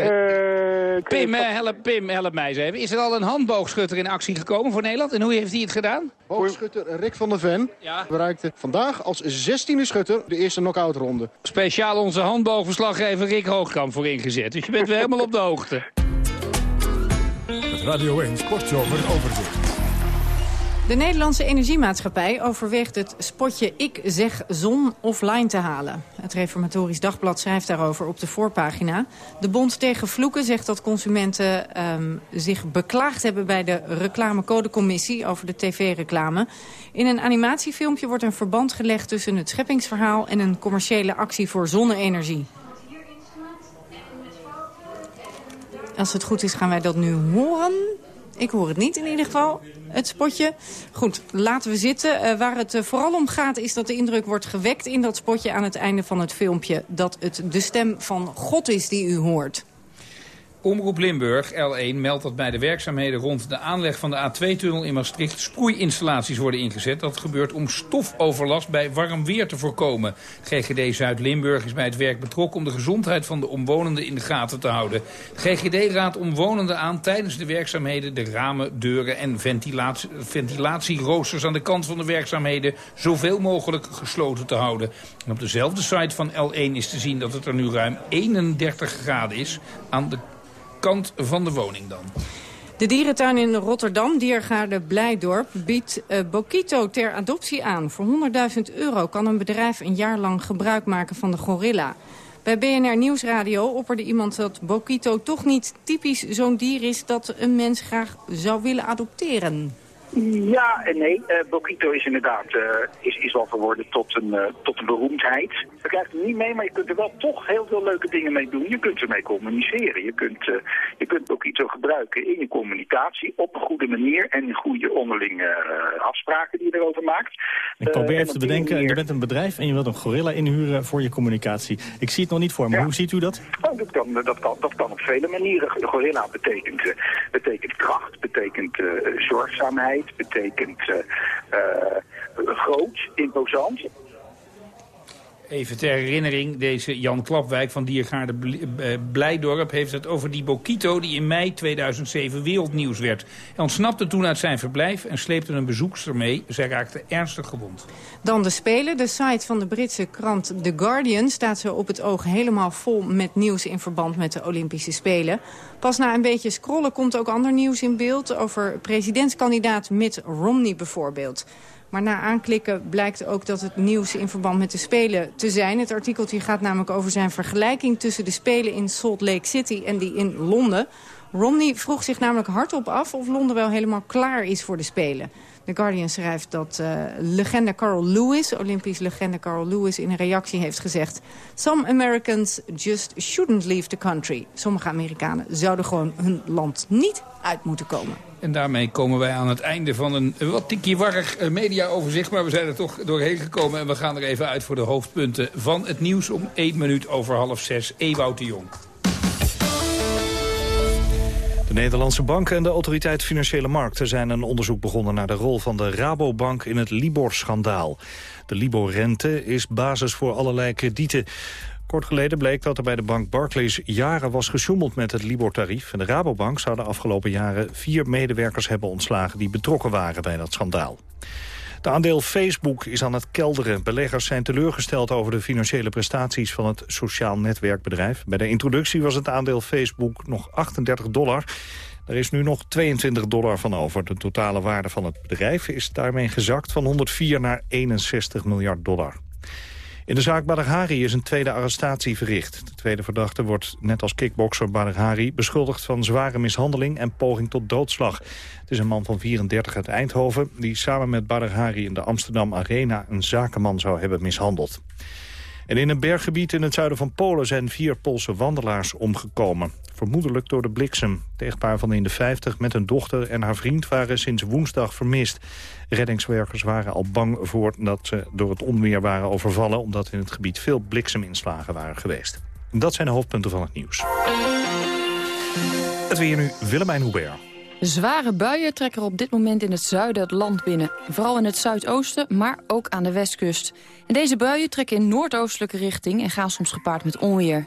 eh, Pim, eh, help, Pim, help mij eens even. Is er al een handboogschutter in actie gekomen voor Nederland? En hoe heeft hij het gedaan? Boogschutter Rick van der Ven bereikte vandaag als 16e schutter de eerste knock-out ronde. Speciaal onze handboogverslaggever Rick Hoogkamp voor ingezet. Dus je bent weer helemaal op de hoogte. Het Radio 1 Sportzomer overzicht. De Nederlandse Energiemaatschappij overweegt het spotje Ik zeg zon offline te halen. Het Reformatorisch Dagblad schrijft daarover op de voorpagina. De Bond tegen Vloeken zegt dat consumenten ehm, zich beklaagd hebben... bij de reclamecodecommissie over de tv-reclame. In een animatiefilmpje wordt een verband gelegd tussen het scheppingsverhaal... en een commerciële actie voor zonne-energie. Als het goed is gaan wij dat nu horen. Ik hoor het niet in ieder geval, het spotje. Goed, laten we zitten. Uh, waar het uh, vooral om gaat is dat de indruk wordt gewekt in dat spotje... aan het einde van het filmpje dat het de stem van God is die u hoort. Omroep Limburg, L1, meldt dat bij de werkzaamheden rond de aanleg van de A2-tunnel in Maastricht sproeiinstallaties worden ingezet. Dat gebeurt om stofoverlast bij warm weer te voorkomen. GGD Zuid-Limburg is bij het werk betrokken om de gezondheid van de omwonenden in de gaten te houden. GGD raadt omwonenden aan tijdens de werkzaamheden de ramen, deuren en ventilatie, ventilatieroosters aan de kant van de werkzaamheden zoveel mogelijk gesloten te houden. En op dezelfde site van L1 is te zien dat het er nu ruim 31 graden is aan de kant van de woning dan. De dierentuin in Rotterdam, Diergaarde Blijdorp, biedt uh, Bokito ter adoptie aan. Voor 100.000 euro kan een bedrijf een jaar lang gebruik maken van de gorilla. Bij BNR Nieuwsradio opperde iemand dat Bokito toch niet typisch zo'n dier is... dat een mens graag zou willen adopteren. Ja en nee. Uh, Bokito is inderdaad uh, is, is wel verworden tot een, uh, tot een beroemdheid. Je krijgt het niet mee, maar je kunt er wel toch heel veel leuke dingen mee doen. Je kunt ermee communiceren. Je kunt, je kunt Bokito gebruiken in je communicatie op een goede manier en in goede onderlinge afspraken die je erover maakt. Ik probeer even te bedenken, manier... je bent een bedrijf en je wilt een gorilla inhuren voor je communicatie. Ik zie het nog niet voor. Ja. Hoe ziet u dat? Oh, dat, kan, dat, kan, dat kan op vele manieren. Gorilla betekent, betekent kracht, betekent zorgzaamheid betekent uh, uh, groot, imposant. Even ter herinnering, deze Jan Klapwijk van Diergaarde Blijdorp heeft het over die Bokito die in mei 2007 wereldnieuws werd. Hij ontsnapte toen uit zijn verblijf en sleepte een bezoekster mee. Zij raakte ernstig gewond. Dan de Spelen. De site van de Britse krant The Guardian staat zo op het oog helemaal vol met nieuws in verband met de Olympische Spelen. Pas na een beetje scrollen komt ook ander nieuws in beeld over presidentskandidaat Mitt Romney bijvoorbeeld. Maar na aanklikken blijkt ook dat het nieuws in verband met de Spelen te zijn. Het artikeltje gaat namelijk over zijn vergelijking tussen de Spelen in Salt Lake City en die in Londen. Romney vroeg zich namelijk hardop af of Londen wel helemaal klaar is voor de Spelen. The Guardian schrijft dat uh, legende Carl Lewis, Olympisch legende Carl Lewis... in een reactie heeft gezegd... Some Americans just shouldn't leave the country. Sommige Amerikanen zouden gewoon hun land niet uit moeten komen. En daarmee komen wij aan het einde van een wat tikkie-warrig eh, mediaoverzicht. Maar we zijn er toch doorheen gekomen en we gaan er even uit voor de hoofdpunten van het nieuws om 1 minuut over half 6. Ewout de Jong. De Nederlandse banken en de Autoriteit Financiële Markten zijn een onderzoek begonnen naar de rol van de Rabobank in het Libor-schandaal. De Libor-rente is basis voor allerlei kredieten. Kort geleden bleek dat er bij de bank Barclays jaren was gesjoemeld met het Libor-tarief. En de Rabobank zou de afgelopen jaren vier medewerkers hebben ontslagen die betrokken waren bij dat schandaal. De aandeel Facebook is aan het kelderen. Beleggers zijn teleurgesteld over de financiële prestaties van het sociaal netwerkbedrijf. Bij de introductie was het aandeel Facebook nog 38 dollar. Er is nu nog 22 dollar van over. De totale waarde van het bedrijf is daarmee gezakt van 104 naar 61 miljard dollar. In de zaak Badr is een tweede arrestatie verricht. De tweede verdachte wordt, net als kickbokser Badr beschuldigd van zware mishandeling en poging tot doodslag. Het is een man van 34 uit Eindhoven... die samen met Badr in de Amsterdam Arena... een zakenman zou hebben mishandeld. En in een berggebied in het zuiden van Polen zijn vier Poolse wandelaars omgekomen. Vermoedelijk door de bliksem. Het echtpaar van de 50 met een dochter en haar vriend waren sinds woensdag vermist. Reddingswerkers waren al bang voor dat ze door het onweer waren overvallen... omdat in het gebied veel blikseminslagen waren geweest. dat zijn de hoofdpunten van het nieuws. Het weer nu Willemijn Hubert. Zware buien trekken op dit moment in het zuiden het land binnen. Vooral in het zuidoosten, maar ook aan de westkust. Deze buien trekken in noordoostelijke richting en gaan soms gepaard met onweer.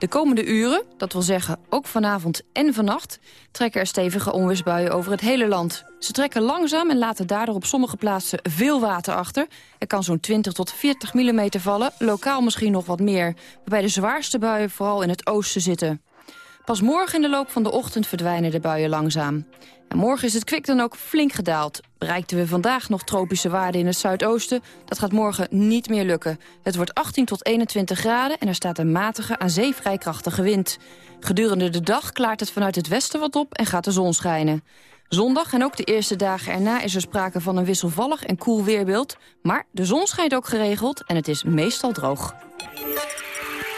De komende uren, dat wil zeggen ook vanavond en vannacht... trekken er stevige onweersbuien over het hele land. Ze trekken langzaam en laten daardoor op sommige plaatsen veel water achter. Er kan zo'n 20 tot 40 mm vallen, lokaal misschien nog wat meer... waarbij de zwaarste buien vooral in het oosten zitten. Pas morgen in de loop van de ochtend verdwijnen de buien langzaam. En morgen is het kwik dan ook flink gedaald. Bereikten we vandaag nog tropische waarden in het zuidoosten... dat gaat morgen niet meer lukken. Het wordt 18 tot 21 graden en er staat een matige aan zee vrij krachtige wind. Gedurende de dag klaart het vanuit het westen wat op en gaat de zon schijnen. Zondag en ook de eerste dagen erna is er sprake van een wisselvallig en koel weerbeeld. Maar de zon schijnt ook geregeld en het is meestal droog.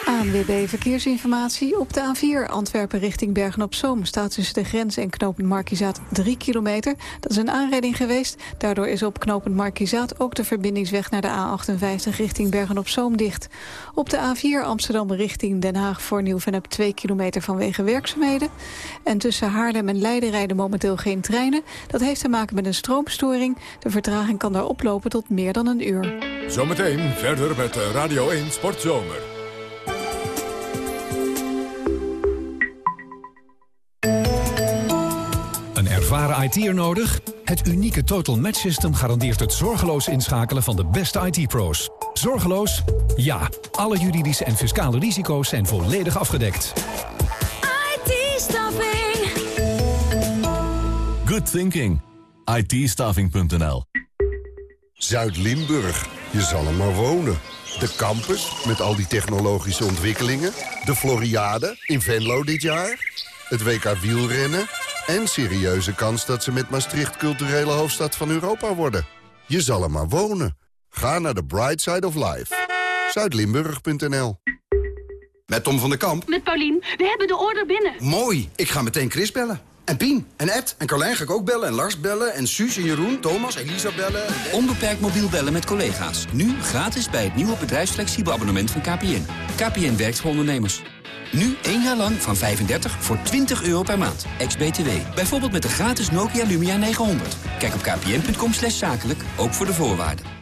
ANWB Verkeersinformatie. Op de A4 Antwerpen richting Bergen-op-Zoom... staat tussen de grens en knooppunt Markizaat 3 kilometer. Dat is een aanrijding geweest. Daardoor is op knooppunt Markizaat ook de verbindingsweg... naar de A58 richting Bergen-op-Zoom dicht. Op de A4 Amsterdam richting Den Haag voor Nieuw-Vennep 2 kilometer vanwege werkzaamheden. En tussen Haarlem en Leiden rijden momenteel geen treinen. Dat heeft te maken met een stroomstoring. De vertraging kan daar oplopen tot meer dan een uur. Zometeen verder met Radio 1 Sportzomer. Ervaren IT'er nodig? Het unieke Total Match System garandeert het zorgeloos inschakelen van de beste IT-pro's. Zorgeloos? Ja. Alle juridische en fiscale risico's zijn volledig afgedekt. IT-staffing. Good thinking. it Zuid-Limburg. Je zal er maar wonen. De campus, met al die technologische ontwikkelingen. De Floriade in Venlo dit jaar. Het WK wielrennen En serieuze kans dat ze met Maastricht culturele hoofdstad van Europa worden. Je zal er maar wonen. Ga naar de Bright Side of Life. Zuidlimburg.nl Met Tom van der Kamp. Met Paulien. We hebben de order binnen. Mooi. Ik ga meteen Chris bellen. En Pien, en Ed, en Carlijn ga ik ook bellen, en Lars bellen, en Suus, en Jeroen, Thomas, Elisa bellen. Onbeperkt mobiel bellen met collega's. Nu gratis bij het nieuwe bedrijfsflexibel abonnement van KPN. KPN werkt voor ondernemers. Nu één jaar lang van 35 voor 20 euro per maand. Ex-BTW. Bijvoorbeeld met de gratis Nokia Lumia 900. Kijk op kpn.com zakelijk, ook voor de voorwaarden.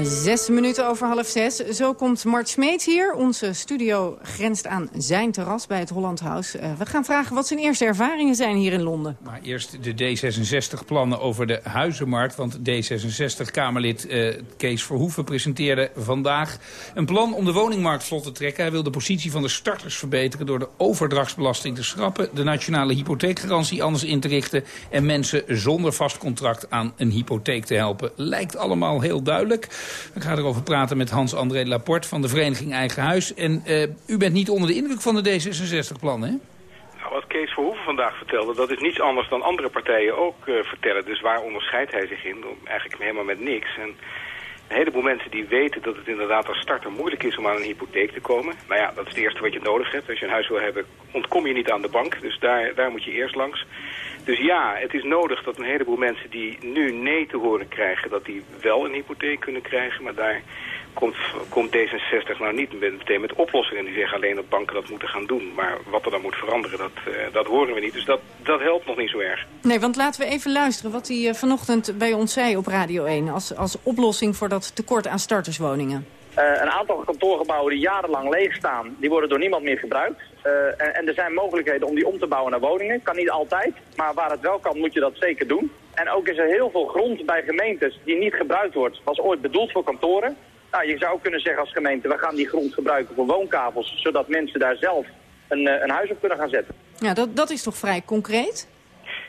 Zes minuten over half zes. Zo komt Mart Smeet hier. Onze studio grenst aan zijn terras bij het Holland House. Uh, we gaan vragen wat zijn eerste ervaringen zijn hier in Londen. Maar eerst de D66-plannen over de huizenmarkt. Want D66-Kamerlid uh, Kees Verhoeven presenteerde vandaag een plan om de woningmarkt vlot te trekken. Hij wil de positie van de starters verbeteren door de overdrachtsbelasting te schrappen. De nationale hypotheekgarantie anders in te richten. En mensen zonder vast contract aan een hypotheek te helpen. Lijkt allemaal heel duidelijk. Ik ga erover praten met Hans-André Laporte van de Vereniging Eigen Huis. En uh, u bent niet onder de indruk van de D66-plannen, hè? Nou, wat Kees Verhoeven vandaag vertelde, dat is niets anders dan andere partijen ook uh, vertellen. Dus waar onderscheidt hij zich in? Eigenlijk helemaal met niks. En een heleboel mensen die weten dat het inderdaad als starter moeilijk is om aan een hypotheek te komen. Nou ja, dat is het eerste wat je nodig hebt. Als je een huis wil hebben, ontkom je niet aan de bank. Dus daar, daar moet je eerst langs. Dus ja, het is nodig dat een heleboel mensen die nu nee te horen krijgen... dat die wel een hypotheek kunnen krijgen. Maar daar komt, komt D66 nou niet meteen met oplossingen. Die zeggen alleen dat banken dat moeten gaan doen. Maar wat er dan moet veranderen, dat, uh, dat horen we niet. Dus dat, dat helpt nog niet zo erg. Nee, want laten we even luisteren wat hij uh, vanochtend bij ons zei op Radio 1... als, als oplossing voor dat tekort aan starterswoningen. Uh, een aantal kantoorgebouwen die jarenlang leeg staan, die worden door niemand meer gebruikt. Uh, en, en, er zijn mogelijkheden om die om te bouwen naar woningen. Kan niet altijd, maar waar het wel kan moet je dat zeker doen. En ook is er heel veel grond bij gemeentes die niet gebruikt wordt. Was ooit bedoeld voor kantoren. Nou, je zou kunnen zeggen als gemeente, we gaan die grond gebruiken voor woonkavels. Zodat mensen daar zelf een, uh, een huis op kunnen gaan zetten. Ja, dat, dat is toch vrij concreet?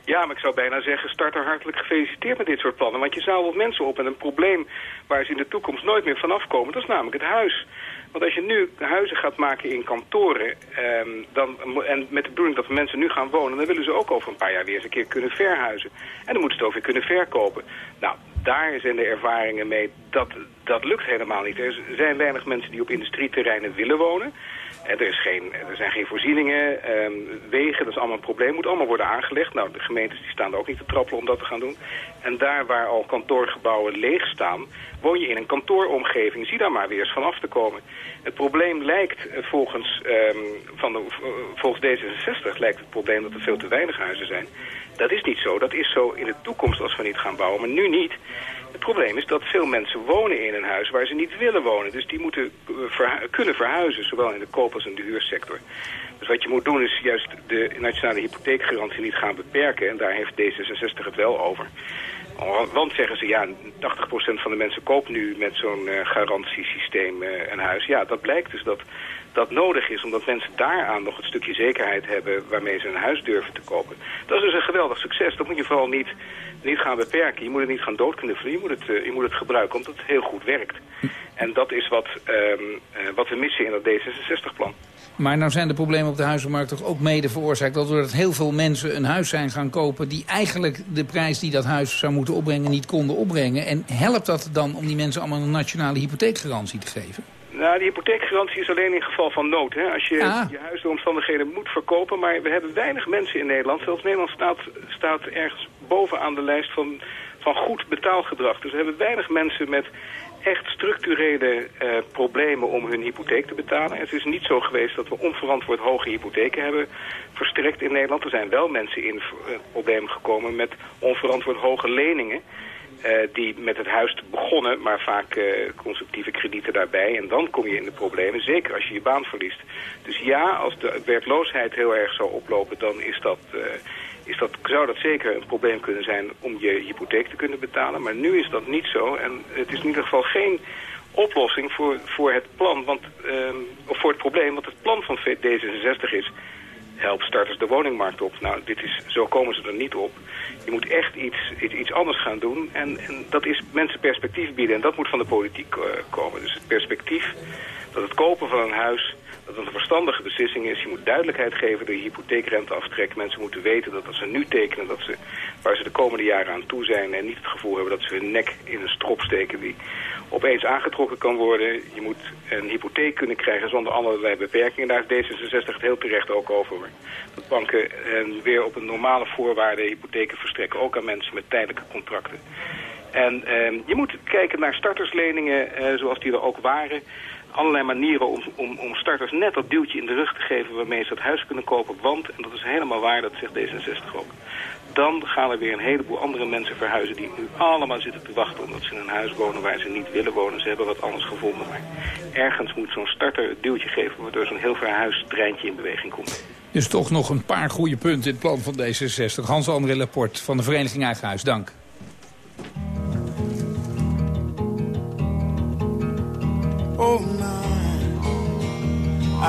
Ja, maar ik zou bijna zeggen, start er hartelijk gefeliciteerd met dit soort plannen. Want je zou wat mensen op en een probleem waar ze in de toekomst nooit meer vanaf komen, dat is namelijk het huis. Want als je nu huizen gaat maken in kantoren, ehm, dan, en met de bedoeling dat mensen nu gaan wonen, dan willen ze ook over een paar jaar weer eens een keer kunnen verhuizen. En dan moeten ze het ook weer kunnen verkopen. Nou, daar zijn de ervaringen mee, dat, dat lukt helemaal niet. Er zijn weinig mensen die op industrieterreinen willen wonen. Er, is geen, er zijn geen voorzieningen, um, wegen, dat is allemaal een probleem. moet allemaal worden aangelegd. Nou, de gemeentes die staan er ook niet te trappelen om dat te gaan doen. En daar waar al kantoorgebouwen leeg staan, woon je in een kantooromgeving. Zie daar maar weer eens van af te komen. Het probleem lijkt volgens, um, van de, volgens D66 lijkt het probleem dat er veel te weinig huizen zijn. Dat is niet zo. Dat is zo in de toekomst als we niet gaan bouwen, maar nu niet. Het probleem is dat veel mensen wonen in een huis waar ze niet willen wonen. Dus die moeten verhu kunnen verhuizen, zowel in de koop- als in de huursector. Dus wat je moet doen is juist de nationale hypotheekgarantie niet gaan beperken. En daar heeft D66 het wel over. Want zeggen ze, ja, 80% van de mensen koopt nu met zo'n uh, garantiesysteem uh, een huis. Ja, dat blijkt dus dat dat nodig is, omdat mensen daaraan nog het stukje zekerheid hebben waarmee ze een huis durven te kopen. Dat is dus een geweldig succes. Dat moet je vooral niet, niet gaan beperken. Je moet het niet gaan doodknuffelen. Je moet het, uh, je moet het gebruiken, omdat het heel goed werkt. En dat is wat, um, wat we missen in dat D66-plan. Maar nou zijn de problemen op de huizenmarkt toch ook mede veroorzaakt... doordat heel veel mensen een huis zijn gaan kopen... die eigenlijk de prijs die dat huis zou moeten opbrengen niet konden opbrengen. En helpt dat dan om die mensen allemaal een nationale hypotheekgarantie te geven? Nou, die hypotheekgarantie is alleen in geval van nood. Hè? Als je Ah. je huis door omstandigheden moet verkopen. Maar we hebben weinig mensen in Nederland. Zelfs Nederland staat, staat ergens bovenaan de lijst van, van goed betaalgedrag. Dus we hebben weinig mensen met echt structurele eh, problemen om hun hypotheek te betalen. Het is niet zo geweest dat we onverantwoord hoge hypotheken hebben verstrekt in Nederland. Er zijn wel mensen in eh, problemen gekomen met onverantwoord hoge leningen. Eh, die met het huis begonnen, maar vaak eh, constructieve kredieten daarbij. En dan kom je in de problemen, zeker als je je baan verliest. Dus ja, als de werkloosheid heel erg zou oplopen, dan is dat, eh, is dat, zou dat zeker een probleem kunnen zijn om je hypotheek te kunnen betalen. Maar nu is dat niet zo en het is in ieder geval geen oplossing voor, voor het plan, want, ehm, of voor het probleem, want het plan van D66 is help starters de woningmarkt op. Nou, dit is, zo komen ze er niet op. Je moet echt iets, iets, anders gaan doen. En, en dat is mensen perspectief bieden. En dat moet van de politiek eh, komen. Dus het perspectief dat het kopen van een huis... dat het een verstandige beslissing is. Je moet duidelijkheid geven door je hypotheekrenteaftrek. Mensen moeten weten dat als ze nu tekenen... Dat ze, waar ze de komende jaren aan toe zijn... en niet het gevoel hebben dat ze hun nek in een strop steken... die opeens aangetrokken kan worden. Je moet een hypotheek kunnen krijgen zonder allerlei beperkingen. Daar is D66 het heel terecht ook over. Dat banken eh, weer op een normale voorwaarde hypotheken verstrekken. Ook aan mensen met tijdelijke contracten. En eh, je moet kijken naar startersleningen eh, zoals die er ook waren. Allerlei manieren om, om, om starters net dat duwtje in de rug te geven waarmee ze dat huis kunnen kopen. Want, en dat is helemaal waar, dat zegt D66 ook. Dan gaan er weer een heleboel andere mensen verhuizen die nu allemaal zitten te wachten omdat ze in een huis wonen waar ze niet willen wonen. Ze hebben wat anders gevonden. Maar ergens moet zo'n starter het duwtje geven waardoor zo'n heel verhuistreintje in beweging komt. Dus toch nog een paar goede punten in het plan van D66. Hans-André Laporte van de Vereniging Eigen Huis, dank.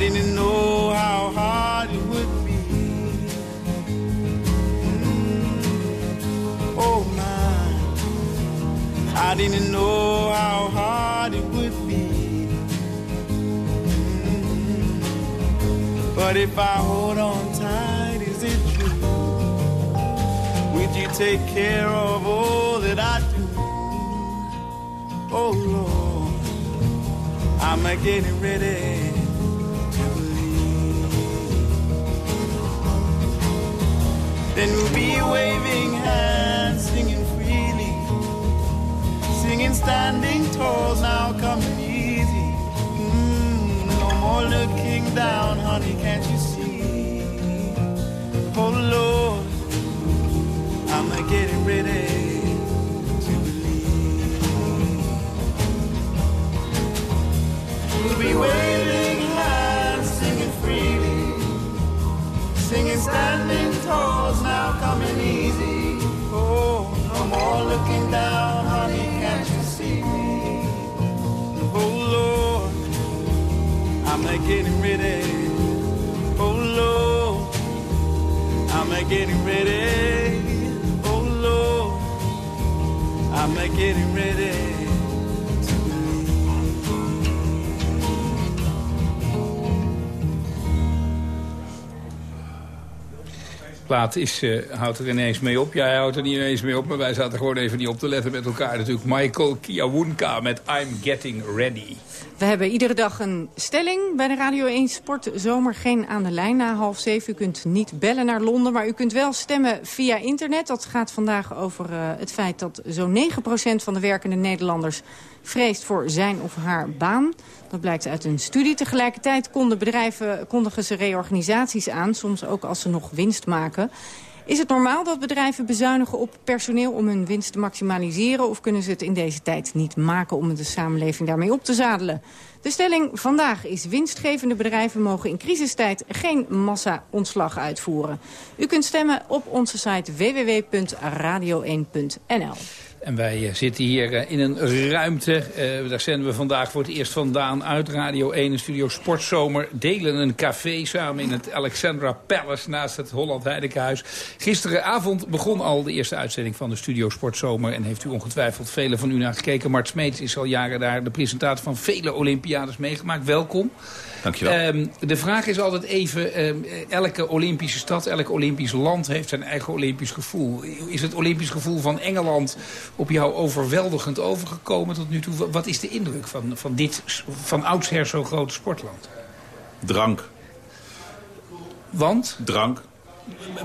didn't know how hard it would be. Mm. Oh my, I didn't know how hard it would be. Mm. But if I hold on tight, is it true? Would you take care of all that I do? Oh Lord, I'm a getting ready Then we'll be waving hands, singing freely, singing standing tall, now coming easy. Mm, no more looking down, honey, can't you see? Oh Lord. I'm getting ready plaat is, eh, houdt er ineens mee op. Ja, hij houdt er niet ineens mee op, maar wij zaten gewoon even niet op te letten met elkaar. Natuurlijk Michael Kiawunka met I'm Getting Ready. We hebben iedere dag een stelling bij de Radio 1 Sport Zomer. Geen aan de lijn na half zeven. U kunt niet bellen naar Londen, maar u kunt wel stemmen via internet. Dat gaat vandaag over uh, het feit dat zo'n 9% van de werkende Nederlanders vreest voor zijn of haar baan. Dat blijkt uit een studie. Tegelijkertijd konden bedrijven, kondigen ze reorganisaties aan, soms ook als ze nog winst maken. Is het normaal dat bedrijven bezuinigen op personeel om hun winst te maximaliseren... of kunnen ze het in deze tijd niet maken om de samenleving daarmee op te zadelen? De stelling vandaag is winstgevende bedrijven mogen in crisistijd geen massa-ontslag uitvoeren. U kunt stemmen op onze site www.radio1.nl. En wij eh, zitten hier eh, in een ruimte. Uh, daar zenden we vandaag voor het eerst vandaan uit Radio 1 in Studio Sportzomer. Delen een café samen in het Alexandra Palace naast het Holland Heidekenhuis. Gisteravond begon al de eerste uitzending van de Studio Sportzomer. En heeft u ongetwijfeld velen van u naar gekeken. Mart Smeets is al jaren daar de presentator van vele Olympiades meegemaakt. Welkom. Dankjewel. Um, de vraag is altijd even, um, elke Olympische stad, elk Olympisch land heeft zijn eigen Olympisch gevoel. Is het Olympisch gevoel van Engeland op jou overweldigend overgekomen tot nu toe? Wat is de indruk van, van dit van oudsher zo grote sportland? Drank. Want? Drank.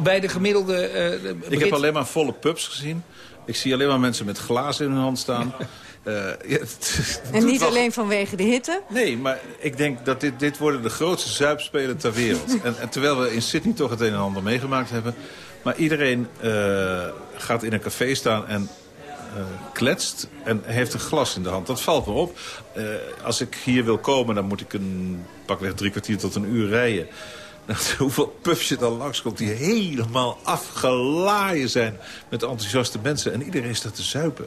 Bij de gemiddelde... Uh, Ik heb alleen maar volle pubs gezien. Ik zie alleen maar mensen met glazen in hun hand staan. Ja, en niet alleen vanwege de hitte? Nee, maar ik denk dat dit, dit worden de grootste zuipspelen ter wereld. en, en, terwijl we in Sydney toch het een en ander meegemaakt hebben. Maar iedereen uh, gaat in een café staan en uh, kletst en heeft een glas in de hand. Dat valt me op. als ik hier wil komen, dan moet ik een pakweg drie kwartier tot een uur rijden. Hoeveel pubs je dan langskomt die helemaal afgelaaien zijn met enthousiaste mensen. En iedereen staat te zuipen.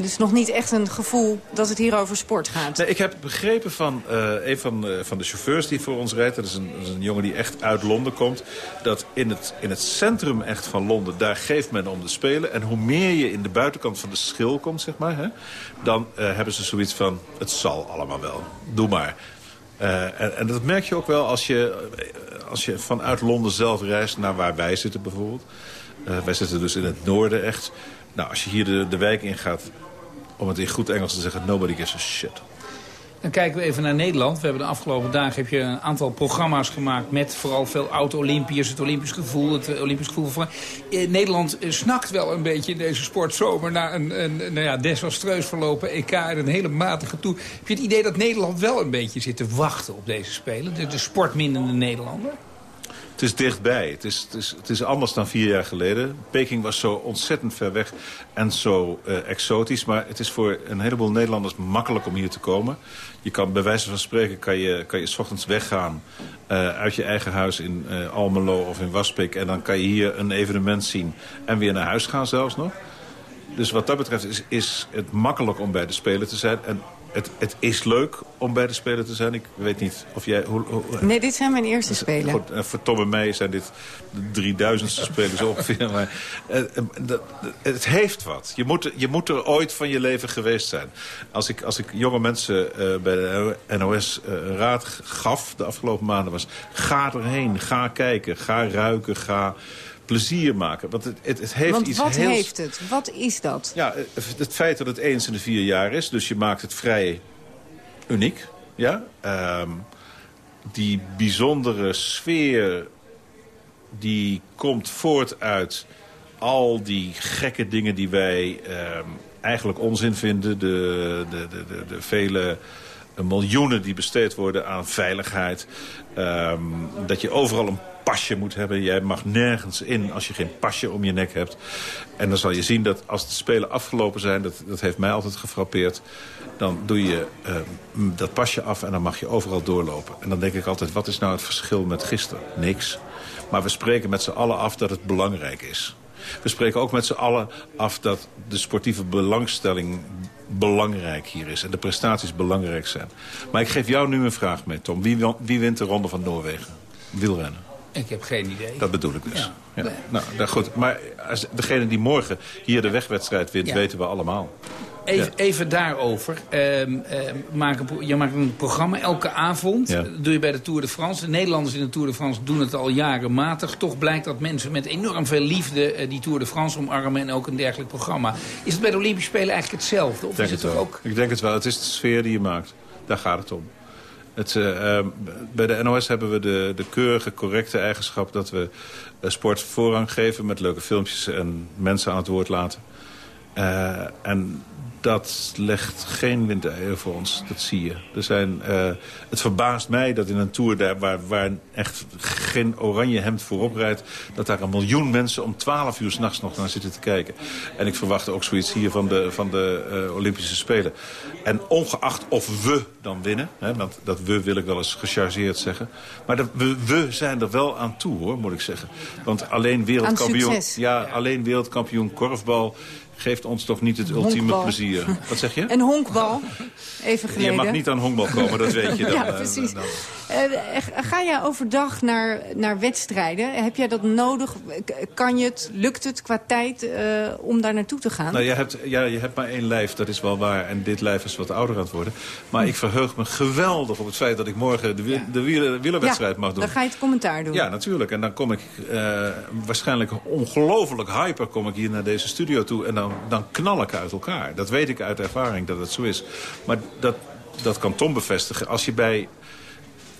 Dus nog niet echt een gevoel dat het hier over sport gaat. Nee, ik heb begrepen van uh, een van, uh, van de chauffeurs die voor ons rijdt... Dat is, een, is een jongen die echt uit Londen komt... dat in het, in het centrum echt van Londen, daar geeft men om te spelen. En hoe meer je in de buitenkant van de schil komt, zeg maar... Hè, dan uh, hebben ze zoiets van, het zal allemaal wel. Doe maar. En, en, dat merk je ook wel als je, als je vanuit Londen zelf reist... naar waar wij zitten bijvoorbeeld. wij zitten dus in het noorden echt... Nou, als je hier de, de wijk ingaat, om het in goed Engels te zeggen, nobody gives a shit. Dan kijken we even naar Nederland. We hebben de afgelopen dagen heb je een aantal programma's gemaakt... met vooral veel oud-Olympiërs, het Olympisch gevoel. Het Olympisch gevoel van... Eh, Nederland snakt wel een beetje in deze sportzomer... naar een, een nou ja, desastreus verlopen EK en een hele matige toe. Heb je het idee dat Nederland wel een beetje zit te wachten op deze Spelen? De, de sportminnende Nederlander? Het is dichtbij. Het is, het, is, het is anders dan vier jaar geleden. Peking was zo ontzettend ver weg en zo uh, exotisch. Maar het is voor een heleboel Nederlanders makkelijk om hier te komen. Je kan bij wijze van spreken kan je, kan je s ochtends weggaan uh, uit je eigen huis in uh, Almelo of in Waspik. En dan kan je hier een evenement zien en weer naar huis gaan zelfs nog. Dus wat dat betreft is, is het makkelijk om bij de Spelen te zijn. En het, het, is leuk om bij de Spelen te zijn. Ik weet niet of jij... Hoe, hoe, nee, dit zijn mijn eerste Spelen. Goed, voor Tom en mij zijn dit de 3000ste Spelen zo ongeveer. Maar, dat, het heeft wat. Je moet, je moet er ooit van je leven geweest zijn. Als ik, als ik jonge mensen uh, bij de NOS uh, raad gaf de afgelopen maanden was... ga erheen, ga kijken, ga ruiken, ga plezier maken. Want het, het, het heeft Want iets wat heeft het? Wat is dat? Ja, het feit dat het eens in de vier jaar is. Dus je maakt het vrij uniek. Ja? Um, die bijzondere sfeer die komt voort uit al die gekke dingen die wij um, eigenlijk onzin vinden. De, de, de, de, de vele miljoenen die besteed worden aan veiligheid. Um, dat je overal een pasje moet hebben. Jij mag nergens in als je geen pasje om je nek hebt. En dan zal je zien dat als de Spelen afgelopen zijn... dat, dat heeft mij altijd gefrappeerd... dan doe je uh, dat pasje af en dan mag je overal doorlopen. En dan denk ik altijd, wat is nou het verschil met gisteren? Niks. Maar we spreken met z'n allen af dat het belangrijk is. We spreken ook met z'n allen af dat de sportieve belangstelling belangrijk hier is. En de prestaties belangrijk zijn. Maar ik geef jou nu een vraag mee, Tom. Wie, wie wint de Ronde van Noorwegen? Wielrennen. Ik heb geen idee. Dat bedoel ik dus. Ja. ja. Nou, nou, goed. Maar als degene die morgen hier de wegwedstrijd wint, ja. weten we allemaal. Even, ja. even daarover. Um, um, maak een, je maakt een programma elke avond. Ja. doe je bij de Tour de France. De Nederlanders in de Tour de France doen het al jaren matig. Toch blijkt dat mensen met enorm veel liefde uh, die Tour de France omarmen... en ook een dergelijk programma. Is het bij de Olympische Spelen eigenlijk hetzelfde? Of denk is het, het toch ook... Ik denk het wel. Het is de sfeer die je maakt. Daar gaat het om. Het, uh, bij de NOS hebben we de, de keurige, correcte eigenschap... dat we uh, sport voorrang geven met leuke filmpjes en mensen aan het woord laten. Uh, en dat legt geen windeieren voor ons. Dat zie je. Er zijn, uh, het verbaast mij dat in een tour daar, waar, waar echt geen oranje hemd voorop rijdt... dat daar een miljoen mensen om 12 uur s'nachts nog naar zitten te kijken. En ik verwacht ook zoiets hier van de, van de uh, Olympische Spelen. En ongeacht of we dan winnen... Hè, want dat we wil ik wel eens gechargeerd zeggen... maar dat we, we zijn er wel aan toe, hoor, moet ik zeggen. Want alleen wereldkampioen, ja, alleen wereldkampioen korfbal geeft ons toch niet het ultieme plezier. Wat zeg je? Een honkbal, even geleden. Je mag niet aan honkbal komen, dat weet je dan. ja, eh, precies. Uh, ga jij overdag naar, naar wedstrijden? Heb jij dat nodig? Kan je het, lukt het qua tijd uh, om daar naartoe te gaan? Nou, je hebt, ja, je hebt maar één lijf, dat is wel waar. En dit lijf is wat ouder aan het worden. Maar ik verheug me geweldig op het feit dat ik morgen de, ja. de wielerwedstrijd mag doen. dan ga je het commentaar doen. Ja, natuurlijk. En dan kom ik waarschijnlijk ongelooflijk hyper kom ik hier naar deze studio toe. En dan dan, knal ik uit elkaar. Dat weet ik uit ervaring dat het zo is. Maar dat, dat kan Tom bevestigen. Als je bij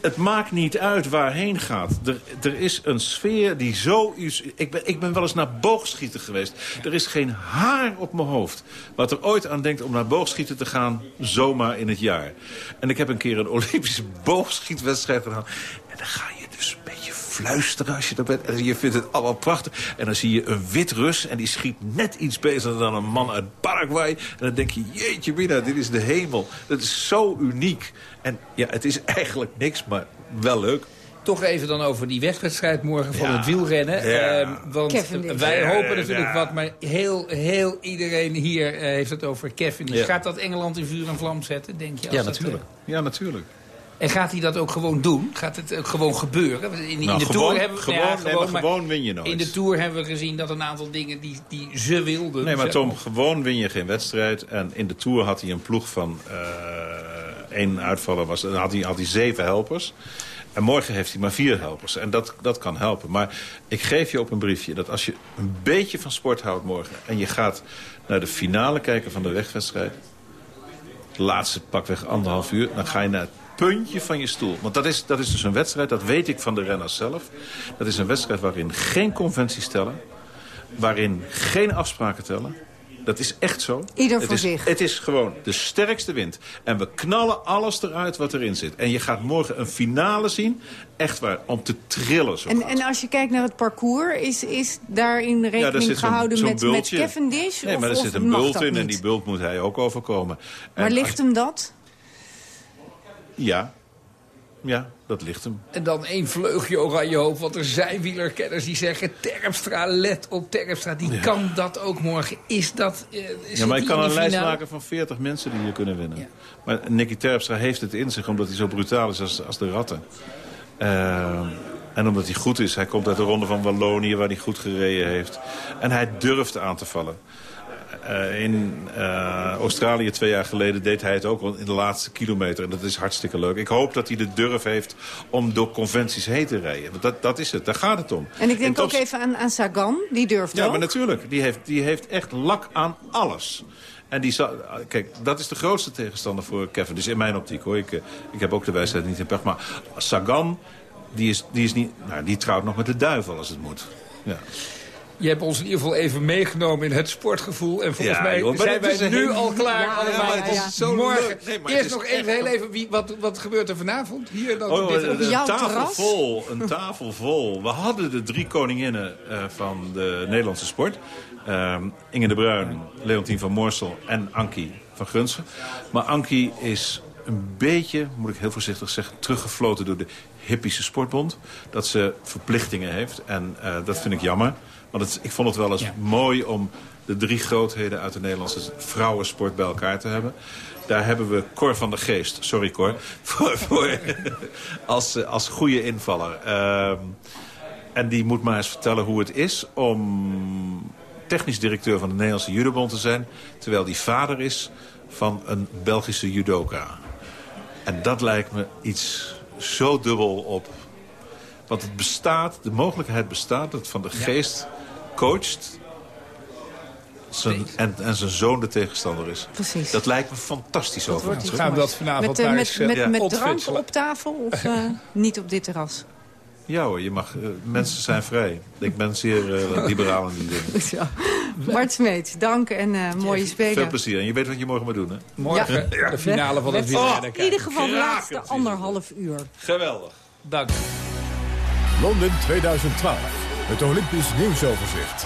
het maakt niet uit waarheen gaat. Er, er is een sfeer die zo... Ik ben, ik ben wel eens naar boogschieten geweest. Er is geen haar op mijn hoofd. Wat er ooit aan denkt om naar boogschieten te gaan... zomaar in het jaar. En ik heb een keer een Olympische boogschietwedstrijd gedaan. En dan ga je fluisteren als je er bent. En je vindt het allemaal prachtig. En dan zie je een wit Rus en die schiet net iets beter dan een man uit Paraguay. En dan denk je, jeetje mina, dit is de hemel. Dat is zo uniek. En ja, het is eigenlijk niks, maar wel leuk toch even dan over die wegwedstrijd morgen van het wielrennen. Ja. Uh, want wij hopen natuurlijk wat, maar heel, heel iedereen hier uh, heeft het over Kevin. Gaat dat Engeland in vuur en vlam zetten, denk je? ja, natuurlijk. ja, natuurlijk. En gaat hij dat ook gewoon doen? Gaat het ook gewoon gebeuren? In, nou, in de gewoon, Tour hebben we, gewoon, ja, gewoon, nee, gewoon win je nooit. In de Tour hebben we gezien dat een aantal dingen die, die ze wilden... Nee, maar Tom, gewoon win je geen wedstrijd. En in de Tour had hij een ploeg van uh, één uitvaller. Was, dan had hij, had hij zeven helpers. En morgen heeft hij maar vier helpers. En dat, dat kan helpen. Maar ik geef je op een briefje dat als je een beetje van sport houdt morgen... en je gaat naar de finale kijken van de wegwedstrijd... de laatste pakweg anderhalf uur... dan ga je naar puntje van je stoel. Want dat is, dat is dus een wedstrijd, dat weet ik van de renners zelf. Dat is een wedstrijd waarin geen conventies tellen. Waarin geen afspraken tellen. Dat is echt zo. Ieder voor het is, zich. Het is gewoon de sterkste wind. En we knallen alles eruit wat erin zit. En je gaat morgen een finale zien. Echt waar, om te trillen. Zo en, en als je kijkt naar het parcours, is, is daarin rekening ja, gehouden met, met Cavendish? Nee, maar er zit een bult in en die bult moet hij ook overkomen. Maar en ligt hem dat? Ja, ja, dat ligt hem. En dan één vleugje oranje hoop, want er zijn wielerkenners die zeggen... Terpstra, let op Terpstra, die kan dat ook morgen. Is dat... Uh, ja, maar ik kan een lijst maken van 40 mensen die hier kunnen winnen. Ja. Maar Nicky Terpstra heeft het in zich omdat hij zo brutaal is als, als de ratten. Uh, en omdat hij goed is. Hij komt uit de ronde van Wallonië waar hij goed gereden heeft. En hij durft aan te vallen. Uh, in uh, Australië twee jaar geleden deed hij het ook in de laatste kilometer. En dat is hartstikke leuk. Ik hoop dat hij de durf heeft om door conventies heen te rijden. Want dat, dat is het, daar gaat het om. En ik denk ook even aan, aan Sagan, die durft ja, ook. Ja, maar natuurlijk. Die heeft, die heeft echt lak aan alles. En die zal, kijk, dat is de grootste tegenstander voor Kevin. Dus in mijn optiek hoor. Ik, ik heb ook de wijsheid niet in pech. Maar Sagan, die, is, die, is niet, nou, die trouwt nog met de duivel als het moet. Ja. Je hebt ons in ieder geval even meegenomen in het sportgevoel. En volgens ja, mij joh, zijn wij nu al klaar ja, allemaal. Ja, ja, zo morgen. Nee, Eerst nog even heel even, wie, wat, wat gebeurt er vanavond? Hier dan oh, dit, een, een tafel vol, een tafel vol. We hadden de drie koninginnen uh, van de Nederlandse sport. Um, Inge de Bruin, Leontien van Moorsel en Ankie van Grunsen. Maar Ankie is een beetje, moet ik heel voorzichtig zeggen... teruggefloten door de hippische sportbond. Dat ze verplichtingen heeft. En uh, dat vind ik jammer. Want het, ik vond het wel eens ja. mooi om de drie grootheden uit de Nederlandse vrouwensport bij elkaar te hebben. Daar hebben we Cor van der Geest, sorry Cor, voor, voor, als, als goede invaller. Uh, en die moet maar eens vertellen hoe het is om technisch directeur van de Nederlandse judobond te zijn... terwijl die vader is van een Belgische judoka. En dat lijkt me iets zo dubbel op. Want het bestaat, de mogelijkheid bestaat dat Van de Geest coacht... Zijn, en, en zijn zoon de tegenstander is. Precies. Dat lijkt me fantastisch over. Gaan we dat vanavond met, uh, met, met, ja. met drank op tafel of uh, niet op dit terras? Ja hoor, je mag, eh, mensen zijn vrij. Ik ben zeer eh, liberaal in die dingen. Ja. Mart Smeets, dank en eh, mooie spelen. Veel plezier. En je weet wat je morgen moet doen, hè? Morgen Ja. de finale van het wielrennen. In ieder geval de laatste anderhalf uur. Geweldig. Dank. Londen 2012. Het Olympisch nieuwsoverzicht.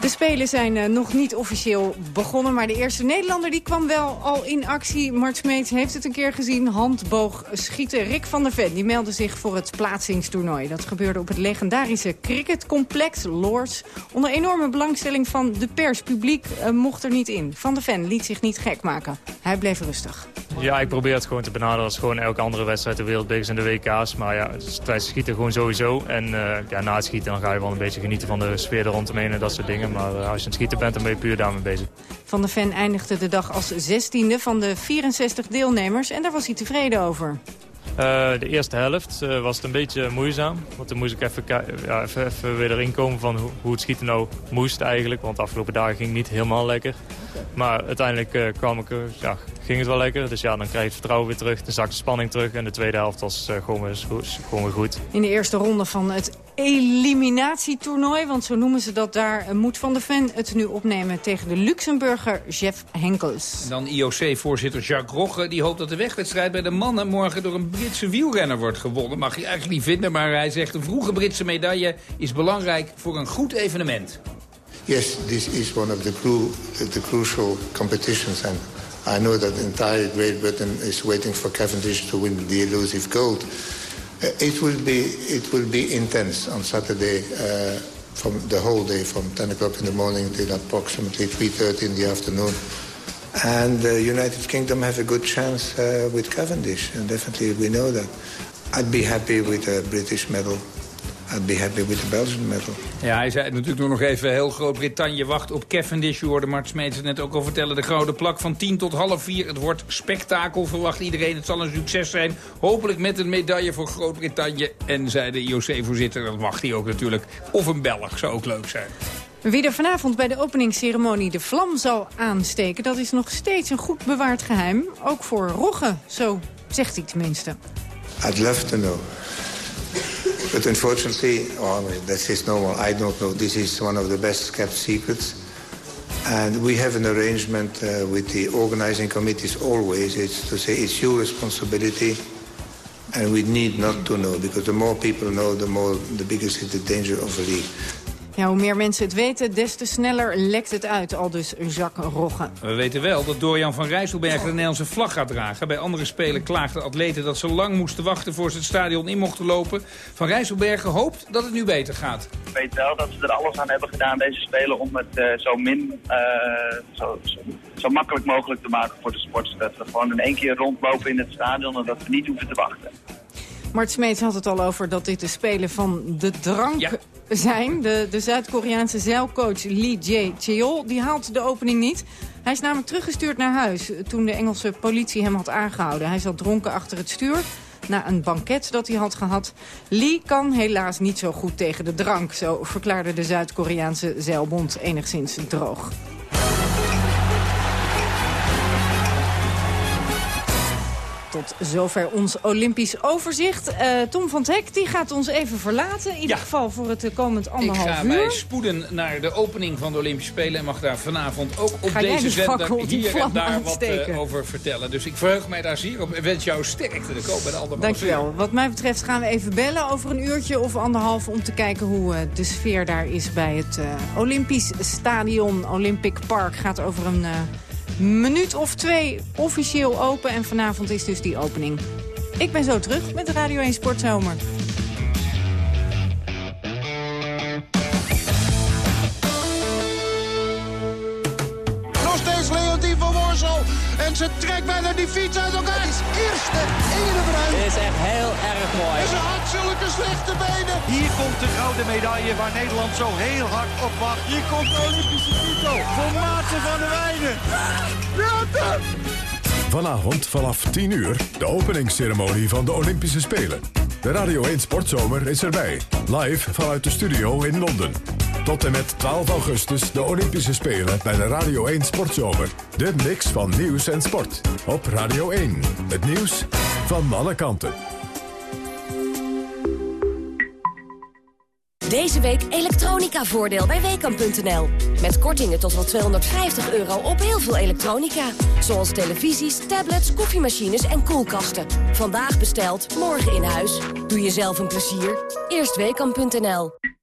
De Spelen zijn eh, nog niet officieel begonnen, maar de eerste Nederlander die kwam wel al in actie. Mart Smeets heeft het een keer gezien, handboog schieten. Rick van der Ven die meldde zich voor het plaatsingstoernooi. Dat gebeurde op het legendarische cricketcomplex Lords. Onder enorme belangstelling van de pers. Publiek eh, mocht er niet in. Van der Ven liet zich niet gek maken. Hij bleef rustig. Ja, ik probeer het gewoon te benaderen als gewoon elke andere wedstrijd, de wereldbekers en de WK's. Maar ja, tijdens het schieten gewoon sowieso. En eh, ja, na het schieten dan ga je wel een beetje genieten van de sfeer er rondomheen en dat soort dingen. Maar eh, als je aan het schieten bent, dan ben je puur daarmee bezig. Van der Ven eindigde de dag als zestiende van de 64 deelnemers. En daar was hij tevreden over. Eh, de eerste helft eh, was het een beetje moeizaam. Want toen moest ik even, ja, even, weer erin komen van hoe, het schieten nou moest eigenlijk. Want de afgelopen dagen ging het niet helemaal lekker. Maar uiteindelijk eh, kwam ik, ja, ging het wel lekker. Dus ja, dan krijg je het vertrouwen weer terug. Dan zakt de spanning terug. En de tweede helft was gewoon, weer, gewoon weer goed. In de eerste ronde van het eliminatietoernooi, want zo noemen ze dat daar... eh, moet Van der Ven het nu opnemen tegen de Luxemburger Jeff Henkels. En dan IOC-voorzitter Jacques Rogge. Die hoopt dat de wegwedstrijd bij de mannen morgen door een Britse wielrenner wordt gewonnen. Mag je eigenlijk niet vinden, maar hij zegt een vroege Britse medaille is belangrijk voor een goed evenement. Yes, this is one of the, cru the, the crucial competitions, and I know that entire Great Britain is waiting for Cavendish to win the elusive gold. Uh, it will be it will be intense on Saturday, uh, from the whole day, from 10 o'clock in the morning till approximately 3:30 in the afternoon. And the United Kingdom have a good chance uh, with Cavendish, and definitely we know that. I'd be happy with a British medal. I'd be happy with a Belgian medal. Ja, hij zei natuurlijk nog even heel Groot-Brittannië wacht op Cavendish. U hoorde Mart Smeets het net ook al vertellen. De gouden plak van 10 tot half 4. Het wordt spektakel, verwacht iedereen. Het zal een succes zijn. Hopelijk met een medaille voor Groot-Brittannië. En zei de IOC-voorzitter, dat mag hij ook natuurlijk. Of een Belg, zou ook leuk zijn. Wie er vanavond bij de openingsceremonie de vlam zal aansteken... dat is nog steeds een goed bewaard geheim. Ook voor Rogge, zo zegt hij tenminste. I'd love to know. But unfortunately, oh, that is normal. I don't know. This is one of the best kept secrets. And we have an arrangement uh, with the organizing committees always. It's to say it's your responsibility and we need not to know. Because the more people know, the, more, the bigger is the danger of a leak. Ja, hoe meer mensen het weten, des te sneller lekt het uit, al dus Jacques Rogge. We weten wel dat Dorian van Rijsselberg de Nederlandse vlag gaat dragen. Bij andere spelen klaagden atleten dat ze lang moesten wachten... voor ze het stadion in mochten lopen. Van Rijsselbergen hoopt dat het nu beter gaat. Ik weet wel dat ze er alles aan hebben gedaan, deze spelen, om het eh, zo min, eh, zo, zo, zo makkelijk mogelijk te maken voor de sporters. Dat we gewoon in één keer rondlopen in het stadion en dat we niet hoeven te wachten. Mart Smeets had het al over dat dit de spelen van de drank zijn. De, de Zuid-Koreaanse zeilcoach Lee Jae-cheol die haalt de opening niet. Hij is namelijk teruggestuurd naar huis toen de Engelse politie hem had aangehouden. Hij zat dronken achter het stuur na een banket dat hij had gehad. Lee kan helaas niet zo goed tegen de drank, zo verklaarde de Zuid-Koreaanse zeilbond enigszins droog. Tot zover ons Olympisch overzicht. Eh, Tom van het Hek die gaat ons even verlaten. In ieder geval voor het eh, komend Ik anderhalf ga uur. mij spoeden naar de opening van de Olympische Spelen... en mag daar vanavond ook op Ga deze zender hier en daar wat eh, over vertellen. Dus ik verheug mij daar zeer op en wens jou sterkte de koop bij de andere Dankjewel. Wat mij betreft gaan we even bellen over een uurtje of anderhalf... om te kijken hoe de sfeer daar is bij het Olympisch Stadion. Olympic Park gaat over een minuut of twee officieel open. En vanavond is dus die opening. Ik ben zo terug met Radio 1 Sportzomer. Nog steeds Leontien van Worsel. En ze trekt bijna die fiets uit elkaar. Het is echt heel erg mooi. En ze had zulke slechte benen. Hier komt de gouden medaille waar Nederland zo heel hard op wacht. Hier komt de Olympische titel voor Maarten van der Weijden. Vanavond vanaf 10 uur de openingsceremonie van de Olympische Spelen. De Radio 1 Sportzomer is erbij. Live vanuit de studio in Londen. Tot en met 12 augustus de Olympische Spelen bij de Radio 1 Sportzomer. De mix van nieuws en sport. Op Radio 1. Het nieuws van alle kanten. Deze week elektronica-voordeel bij Weekamp.nl. Met kortingen tot wel 250 euro op heel veel elektronica. Zoals televisies, tablets, koffiemachines en koelkasten. Vandaag besteld, morgen in huis. Doe jezelf een plezier. Eerst Weekamp.nl.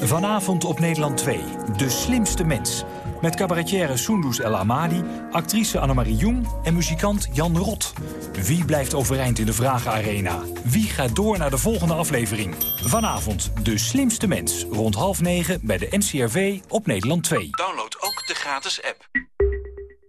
Vanavond op Nederland 2. De slimste mens. Met cabaretière Sundus El Amadi, actrice Annemarie Jong en muzikant Jan Rot. Wie blijft overeind in de Vragenarena? Wie gaat door naar de volgende aflevering? Vanavond De Slimste Mens. Rond half negen bij de NCRV op Nederland 2. Download ook de gratis app.